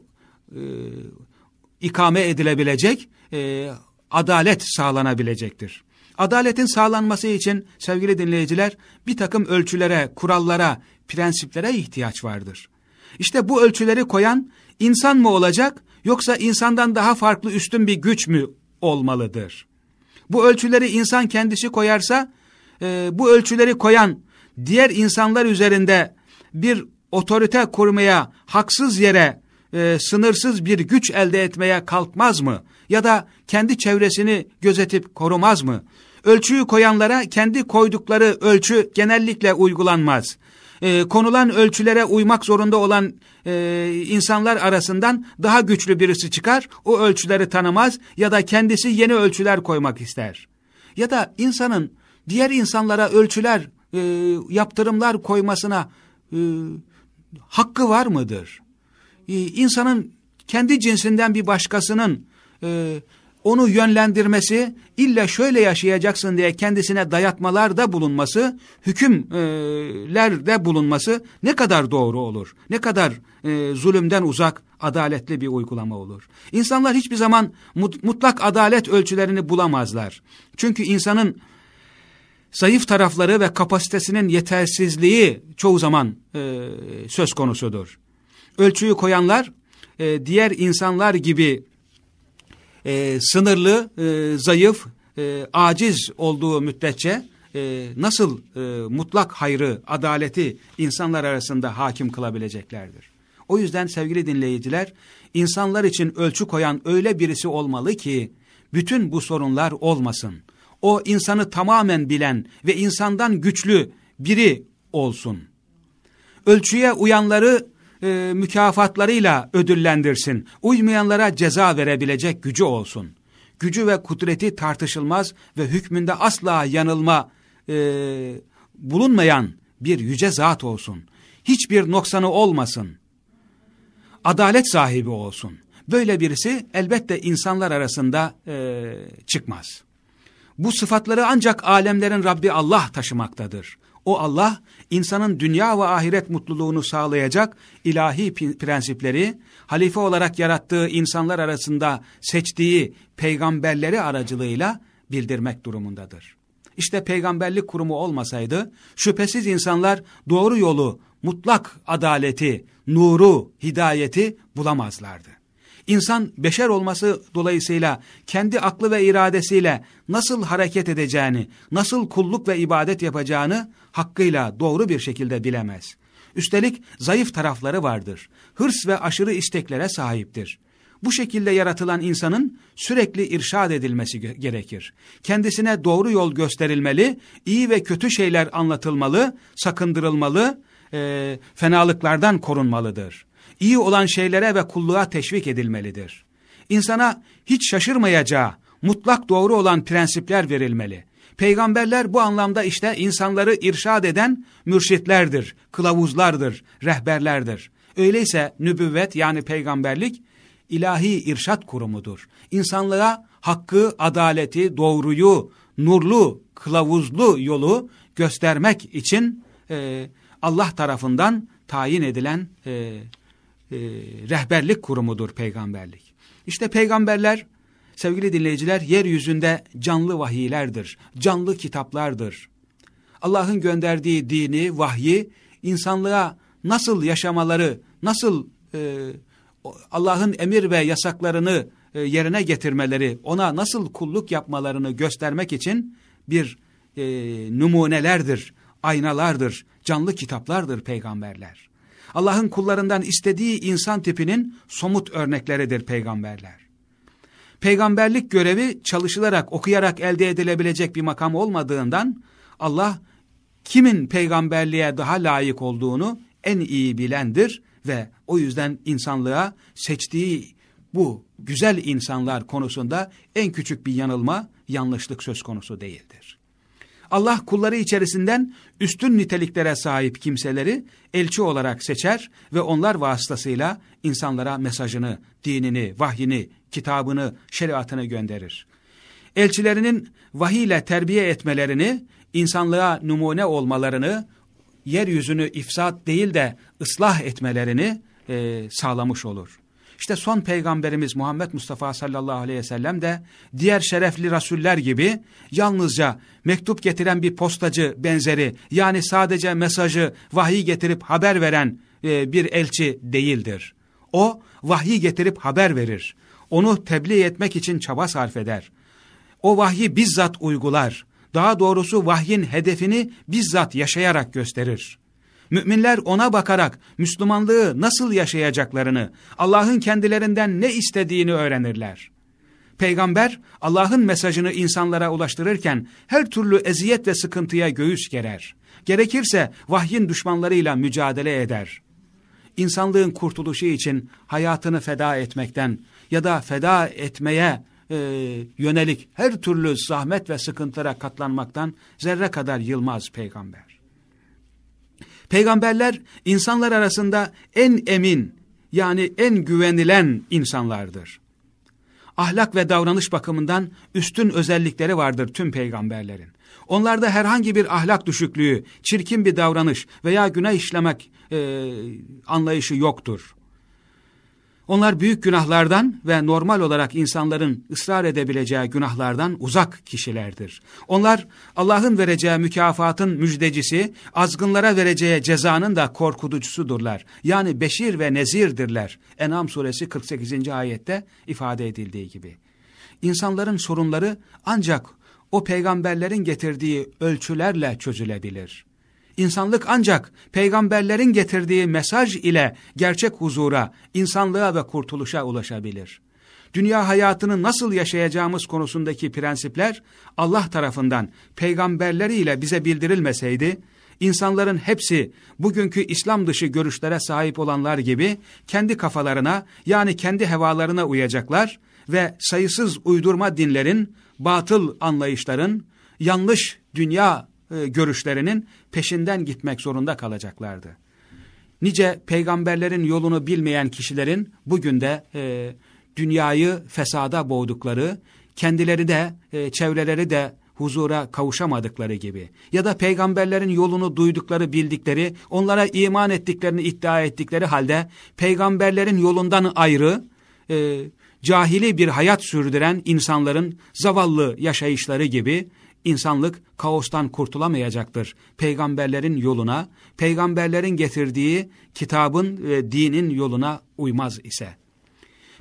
ikame edilebilecek, e, adalet sağlanabilecektir? Adaletin sağlanması için sevgili dinleyiciler bir takım ölçülere, kurallara, prensiplere ihtiyaç vardır. İşte bu ölçüleri koyan insan mı olacak yoksa insandan daha farklı üstün bir güç mü olmalıdır? Bu ölçüleri insan kendisi koyarsa e, bu ölçüleri koyan diğer insanlar üzerinde bir otorite kurmaya, haksız yere, e, sınırsız bir güç elde etmeye kalkmaz mı? Ya da kendi çevresini gözetip korumaz mı? Ölçüyü koyanlara kendi koydukları ölçü genellikle uygulanmaz. E, konulan ölçülere uymak zorunda olan e, insanlar arasından daha güçlü birisi çıkar, o ölçüleri tanımaz ya da kendisi yeni ölçüler koymak ister. Ya da insanın diğer insanlara ölçüler, e, yaptırımlar koymasına e, hakkı var mıdır? E, insanın kendi cinsinden bir başkasının e, onu yönlendirmesi, illa şöyle yaşayacaksın diye kendisine dayatmalarda bulunması, hükümlerde bulunması ne kadar doğru olur? Ne kadar e, zulümden uzak, adaletli bir uygulama olur? İnsanlar hiçbir zaman mutlak adalet ölçülerini bulamazlar. Çünkü insanın zayıf tarafları ve kapasitesinin yetersizliği çoğu zaman e, söz konusudur. Ölçüyü koyanlar e, diğer insanlar gibi e, sınırlı, e, zayıf, e, aciz olduğu müddetçe e, nasıl e, mutlak hayrı, adaleti insanlar arasında hakim kılabileceklerdir. O yüzden sevgili dinleyiciler, insanlar için ölçü koyan öyle birisi olmalı ki, bütün bu sorunlar olmasın. O insanı tamamen bilen ve insandan güçlü biri olsun. Ölçüye uyanları e, mükafatlarıyla ödüllendirsin. Uymayanlara ceza verebilecek gücü olsun. Gücü ve kudreti tartışılmaz ve hükmünde asla yanılma e, bulunmayan bir yüce zat olsun. Hiçbir noksanı olmasın. Adalet sahibi olsun. Böyle birisi elbette insanlar arasında e, çıkmaz. Bu sıfatları ancak alemlerin Rabbi Allah taşımaktadır. O Allah insanın dünya ve ahiret mutluluğunu sağlayacak ilahi prensipleri halife olarak yarattığı insanlar arasında seçtiği peygamberleri aracılığıyla bildirmek durumundadır. İşte peygamberlik kurumu olmasaydı şüphesiz insanlar doğru yolu, mutlak adaleti, nuru, hidayeti bulamazlardı. İnsan beşer olması dolayısıyla kendi aklı ve iradesiyle nasıl hareket edeceğini, nasıl kulluk ve ibadet yapacağını hakkıyla doğru bir şekilde bilemez. Üstelik zayıf tarafları vardır. Hırs ve aşırı isteklere sahiptir. Bu şekilde yaratılan insanın sürekli irşad edilmesi gerekir. Kendisine doğru yol gösterilmeli, iyi ve kötü şeyler anlatılmalı, sakındırılmalı, e, fenalıklardan korunmalıdır. İyi olan şeylere ve kulluğa teşvik edilmelidir. İnsana hiç şaşırmayacağı, mutlak doğru olan prensipler verilmeli. Peygamberler bu anlamda işte insanları irşad eden mürşitlerdir, kılavuzlardır, rehberlerdir. Öyleyse nübüvvet yani peygamberlik ilahi irşat kurumudur. İnsanlığa hakkı, adaleti, doğruyu, nurlu, kılavuzlu yolu göstermek için e, Allah tarafından tayin edilen e, e, rehberlik kurumudur peygamberlik. İşte peygamberler sevgili dinleyiciler yeryüzünde canlı vahiylerdir, canlı kitaplardır. Allah'ın gönderdiği dini, vahyi insanlığa nasıl yaşamaları, nasıl e, Allah'ın emir ve yasaklarını e, yerine getirmeleri, ona nasıl kulluk yapmalarını göstermek için bir e, numunelerdir, aynalardır, canlı kitaplardır peygamberler. Allah'ın kullarından istediği insan tipinin somut örnekleridir peygamberler. Peygamberlik görevi çalışılarak, okuyarak elde edilebilecek bir makam olmadığından Allah kimin peygamberliğe daha layık olduğunu en iyi bilendir ve o yüzden insanlığa seçtiği bu güzel insanlar konusunda en küçük bir yanılma, yanlışlık söz konusu değildir. Allah kulları içerisinden üstün niteliklere sahip kimseleri elçi olarak seçer ve onlar vasıtasıyla insanlara mesajını, dinini, vahyini, kitabını, şeriatını gönderir. Elçilerinin vahiy ile terbiye etmelerini, insanlığa numune olmalarını, yeryüzünü ifsat değil de ıslah etmelerini e, sağlamış olur. İşte son peygamberimiz Muhammed Mustafa sallallahu aleyhi ve sellem de diğer şerefli rasuller gibi yalnızca mektup getiren bir postacı benzeri yani sadece mesajı vahiy getirip haber veren e, bir elçi değildir. O vahiy getirip haber verir. Onu tebliğ etmek için çaba sarf eder. O vahyi bizzat uygular. Daha doğrusu vahyin hedefini bizzat yaşayarak gösterir. Müminler ona bakarak Müslümanlığı nasıl yaşayacaklarını, Allah'ın kendilerinden ne istediğini öğrenirler. Peygamber Allah'ın mesajını insanlara ulaştırırken her türlü eziyet ve sıkıntıya göğüs gerer. Gerekirse vahyin düşmanlarıyla mücadele eder. İnsanlığın kurtuluşu için hayatını feda etmekten ya da feda etmeye e, yönelik her türlü zahmet ve sıkıntılara katlanmaktan zerre kadar yılmaz peygamber. Peygamberler insanlar arasında en emin yani en güvenilen insanlardır. Ahlak ve davranış bakımından üstün özellikleri vardır tüm peygamberlerin. Onlarda herhangi bir ahlak düşüklüğü, çirkin bir davranış veya günah işlemek e, anlayışı yoktur. Onlar büyük günahlardan ve normal olarak insanların ısrar edebileceği günahlardan uzak kişilerdir. Onlar Allah'ın vereceği mükafatın müjdecisi, azgınlara vereceği cezanın da korkutucusudurlar. Yani beşir ve nezirdirler. En'am suresi 48. ayette ifade edildiği gibi. İnsanların sorunları ancak o peygamberlerin getirdiği ölçülerle çözülebilir. İnsanlık ancak peygamberlerin getirdiği mesaj ile gerçek huzura, insanlığa ve kurtuluşa ulaşabilir. Dünya hayatını nasıl yaşayacağımız konusundaki prensipler Allah tarafından peygamberleriyle bize bildirilmeseydi, insanların hepsi bugünkü İslam dışı görüşlere sahip olanlar gibi kendi kafalarına yani kendi hevalarına uyacaklar ve sayısız uydurma dinlerin, batıl anlayışların, yanlış dünya e, görüşlerinin peşinden gitmek zorunda kalacaklardı. Nice peygamberlerin yolunu bilmeyen kişilerin bugün de e, dünyayı fesada boğdukları, kendileri de e, çevreleri de huzura kavuşamadıkları gibi ya da peygamberlerin yolunu duydukları, bildikleri, onlara iman ettiklerini iddia ettikleri halde peygamberlerin yolundan ayrı, e, cahili bir hayat sürdüren insanların zavallı yaşayışları gibi insanlık kaostan kurtulamayacaktır. Peygamberlerin yoluna, peygamberlerin getirdiği kitabın ve dinin yoluna uymaz ise.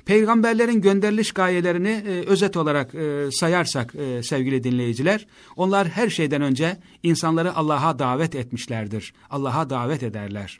Peygamberlerin gönderiliş gayelerini e, özet olarak e, sayarsak e, sevgili dinleyiciler, onlar her şeyden önce insanları Allah'a davet etmişlerdir. Allah'a davet ederler.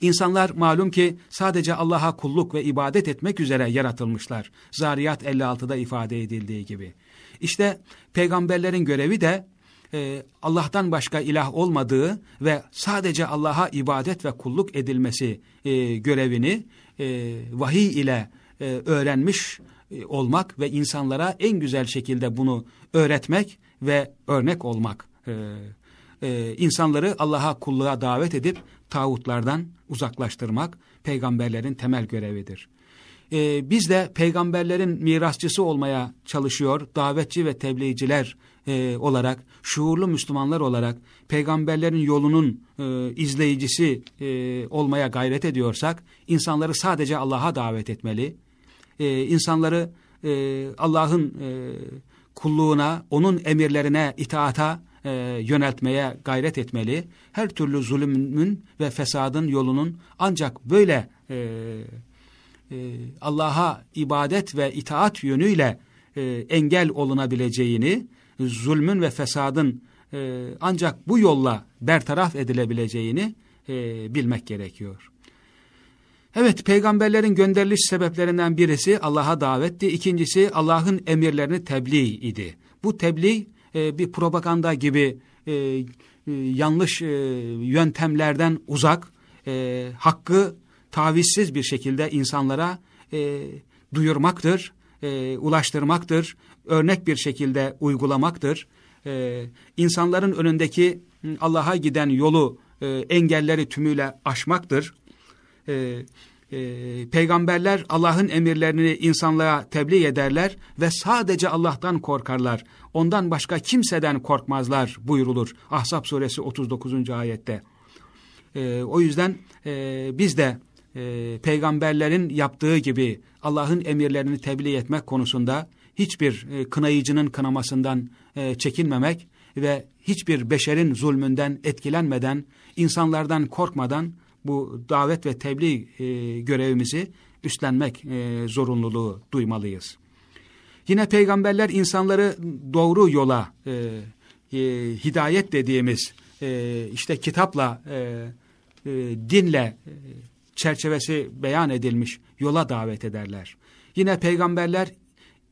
İnsanlar malum ki sadece Allah'a kulluk ve ibadet etmek üzere yaratılmışlar. Zariyat 56'da ifade edildiği gibi. İşte peygamberlerin görevi de e, Allah'tan başka ilah olmadığı ve sadece Allah'a ibadet ve kulluk edilmesi e, görevini e, vahiy ile e, öğrenmiş e, olmak ve insanlara en güzel şekilde bunu öğretmek ve örnek olmak. E, e, insanları Allah'a kulluğa davet edip tağutlardan uzaklaştırmak peygamberlerin temel görevidir. E, biz de peygamberlerin mirasçısı olmaya çalışıyor, davetçi ve tebliğciler e, olarak, şuurlu Müslümanlar olarak peygamberlerin yolunun e, izleyicisi e, olmaya gayret ediyorsak, insanları sadece Allah'a davet etmeli, e, insanları e, Allah'ın e, kulluğuna, onun emirlerine, itaata e, yöneltmeye gayret etmeli. Her türlü zulümün ve fesadın yolunun ancak böyle e, e, Allah'a ibadet ve itaat yönüyle e, engel olunabileceğini, zulmün ve fesadın e, ancak bu yolla bertaraf edilebileceğini e, bilmek gerekiyor. Evet peygamberlerin gönderiliş sebeplerinden birisi Allah'a davetti, ikincisi Allah'ın emirlerini tebliğ idi. Bu tebliğ e, bir propaganda gibi e, e, yanlış e, yöntemlerden uzak, e, hakkı tavizsiz bir şekilde insanlara e, duyurmaktır, e, ulaştırmaktır, örnek bir şekilde uygulamaktır. E, insanların önündeki Allah'a giden yolu, e, engelleri tümüyle aşmaktır. E, e, peygamberler Allah'ın emirlerini insanlığa tebliğ ederler ve sadece Allah'tan korkarlar. Ondan başka kimseden korkmazlar buyurulur. Ahzab suresi 39. ayette. E, o yüzden e, biz de e, peygamberlerin yaptığı gibi Allah'ın emirlerini tebliğ etmek konusunda hiçbir e, kınayıcının kınamasından e, çekinmemek ve hiçbir beşerin zulmünden etkilenmeden, insanlardan korkmadan bu davet ve tebliğ e, görevimizi üstlenmek e, zorunluluğu duymalıyız. Yine peygamberler insanları doğru yola, e, e, hidayet dediğimiz e, işte kitapla, e, e, dinle e, çerçevesi beyan edilmiş yola davet ederler. Yine peygamberler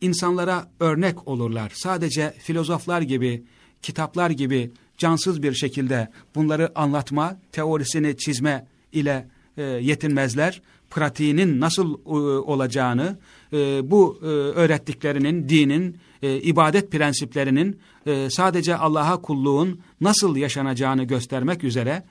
insanlara örnek olurlar. Sadece filozoflar gibi, kitaplar gibi cansız bir şekilde bunları anlatma, teorisini çizme ile e, yetinmezler. Pratiğinin nasıl e, olacağını, e, bu e, öğrettiklerinin, dinin, e, ibadet prensiplerinin e, sadece Allah'a kulluğun nasıl yaşanacağını göstermek üzere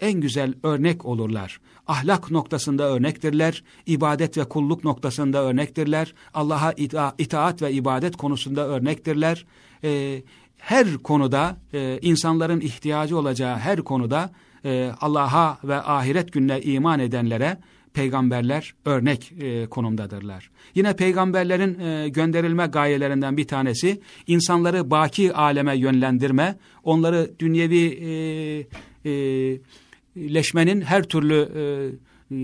en güzel örnek olurlar. Ahlak noktasında örnektirler, ibadet ve kulluk noktasında örnektirler, Allah'a ita itaat ve ibadet konusunda örnektirler. E, her konuda e, insanların ihtiyacı olacağı her konuda e, Allah'a ve ahiret gününe iman edenlere peygamberler örnek e, konumdadırlar. Yine peygamberlerin e, gönderilme gayelerinden bir tanesi insanları baki aleme yönlendirme, onları dünyevi e, e, leşmenin her türlü e, e,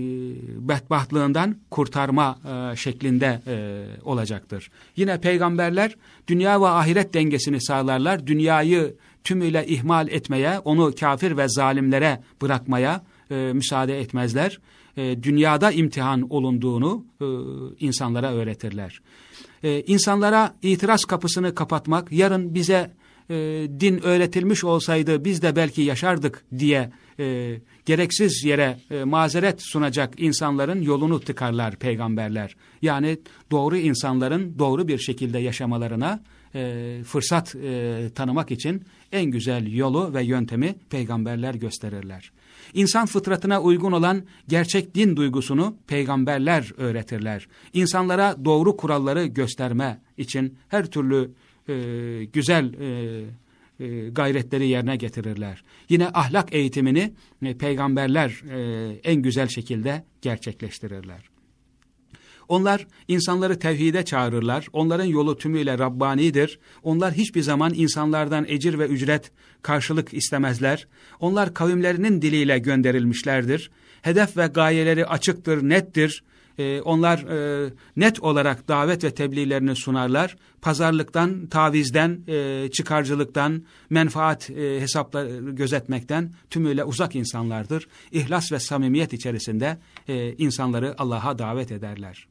bedbahtlığından kurtarma e, şeklinde e, olacaktır. Yine peygamberler dünya ve ahiret dengesini sağlarlar. Dünyayı tümüyle ihmal etmeye, onu kafir ve zalimlere bırakmaya e, müsaade etmezler. E, dünyada imtihan olunduğunu e, insanlara öğretirler. E, insanlara itiraz kapısını kapatmak, yarın bize e, din öğretilmiş olsaydı biz de belki yaşardık diye e, gereksiz yere e, mazeret sunacak insanların yolunu tıkarlar peygamberler. Yani doğru insanların doğru bir şekilde yaşamalarına e, fırsat e, tanımak için en güzel yolu ve yöntemi peygamberler gösterirler. İnsan fıtratına uygun olan gerçek din duygusunu peygamberler öğretirler. İnsanlara doğru kuralları gösterme için her türlü e, güzel e, e, gayretleri yerine getirirler. Yine ahlak eğitimini e, peygamberler e, en güzel şekilde gerçekleştirirler. Onlar insanları tevhide çağırırlar. Onların yolu tümüyle Rabbanidir. Onlar hiçbir zaman insanlardan ecir ve ücret karşılık istemezler. Onlar kavimlerinin diliyle gönderilmişlerdir. Hedef ve gayeleri açıktır, nettir. Ee, onlar e, net olarak davet ve tebliğlerini sunarlar. Pazarlıktan, tavizden, e, çıkarcılıktan, menfaat e, hesapları gözetmekten tümüyle uzak insanlardır. İhlas ve samimiyet içerisinde e, insanları Allah'a davet ederler.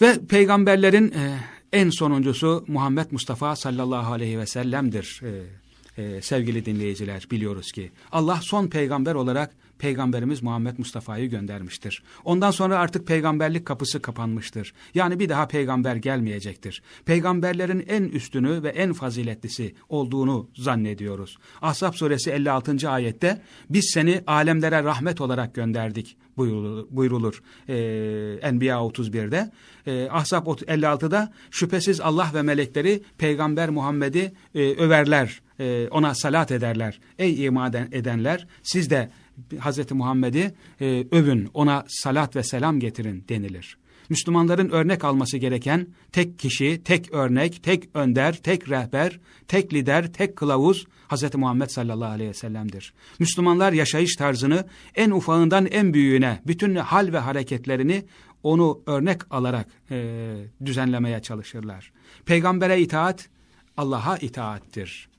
Ve peygamberlerin e, en sonuncusu Muhammed Mustafa sallallahu aleyhi ve sellem'dir. E, e, sevgili dinleyiciler biliyoruz ki Allah son peygamber olarak Peygamberimiz Muhammed Mustafa'yı göndermiştir. Ondan sonra artık peygamberlik kapısı kapanmıştır. Yani bir daha peygamber gelmeyecektir. Peygamberlerin en üstünü ve en faziletlisi olduğunu zannediyoruz. Ahzab suresi 56. ayette biz seni alemlere rahmet olarak gönderdik buyrulur. buyrulur. Ee, Enbiya 31'de. Ee, Ahzab 56'da şüphesiz Allah ve melekleri peygamber Muhammed'i e, överler. E, ona salat ederler. Ey iman edenler siz de Hazreti Muhammed'i e, övün, ona salat ve selam getirin denilir. Müslümanların örnek alması gereken tek kişi, tek örnek, tek önder, tek rehber, tek lider, tek kılavuz Hz. Muhammed sallallahu aleyhi ve sellem'dir. Müslümanlar yaşayış tarzını en ufağından en büyüğüne, bütün hal ve hareketlerini onu örnek alarak e, düzenlemeye çalışırlar. Peygambere itaat, Allah'a itaattir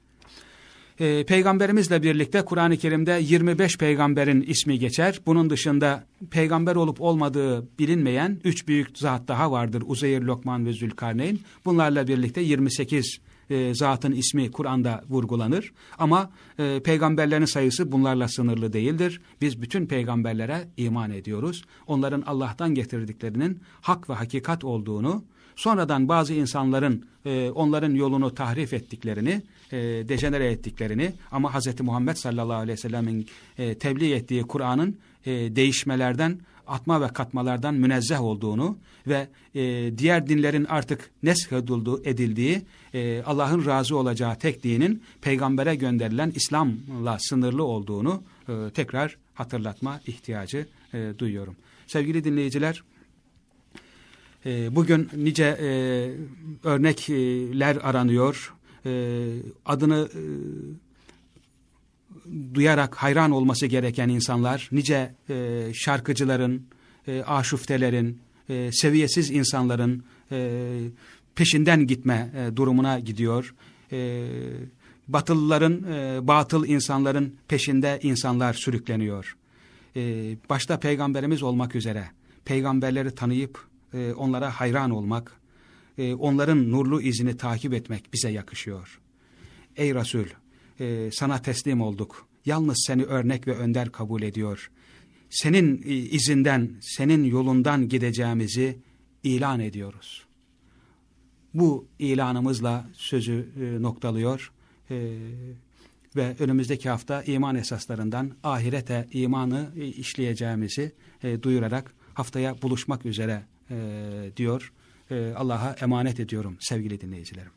e, peygamberimizle birlikte Kur'an-ı Kerim'de 25 peygamberin ismi geçer. Bunun dışında peygamber olup olmadığı bilinmeyen üç büyük zat daha vardır. Uzeyir, Lokman ve Zülkarneyn. Bunlarla birlikte 28 e, zatın ismi Kur'an'da vurgulanır. Ama e, peygamberlerin sayısı bunlarla sınırlı değildir. Biz bütün peygamberlere iman ediyoruz. Onların Allah'tan getirdiklerinin hak ve hakikat olduğunu, sonradan bazı insanların e, onların yolunu tahrif ettiklerini, e, dejenere ettiklerini ama Hz. Muhammed sallallahu aleyhi ve sellemin e, tebliğ ettiği Kur'an'ın e, değişmelerden, atma ve katmalardan münezzeh olduğunu ve e, diğer dinlerin artık nesh edildiği, e, Allah'ın razı olacağı tek dinin peygambere gönderilen İslam'la sınırlı olduğunu e, tekrar hatırlatma ihtiyacı e, duyuyorum. Sevgili dinleyiciler, e, bugün nice e, örnekler aranıyor. E, adını e, duyarak hayran olması gereken insanlar, nice e, şarkıcıların, e, aşuftelerin, e, seviyesiz insanların e, peşinden gitme e, durumuna gidiyor. E, batılıların, e, batıl insanların peşinde insanlar sürükleniyor. E, başta peygamberimiz olmak üzere peygamberleri tanıyıp e, onlara hayran olmak, e, onların nurlu izini takip etmek bize yakışıyor. Ey Resul, e, sana teslim olduk. Yalnız seni örnek ve önder kabul ediyor. Senin e, izinden, senin yolundan gideceğimizi ilan ediyoruz. Bu ilanımızla sözü e, noktalıyor e, ve önümüzdeki hafta iman esaslarından ahirete imanı e, işleyeceğimizi e, duyurarak haftaya buluşmak üzere e, diyor. E, Allah'a emanet ediyorum sevgili dinleyicilerim.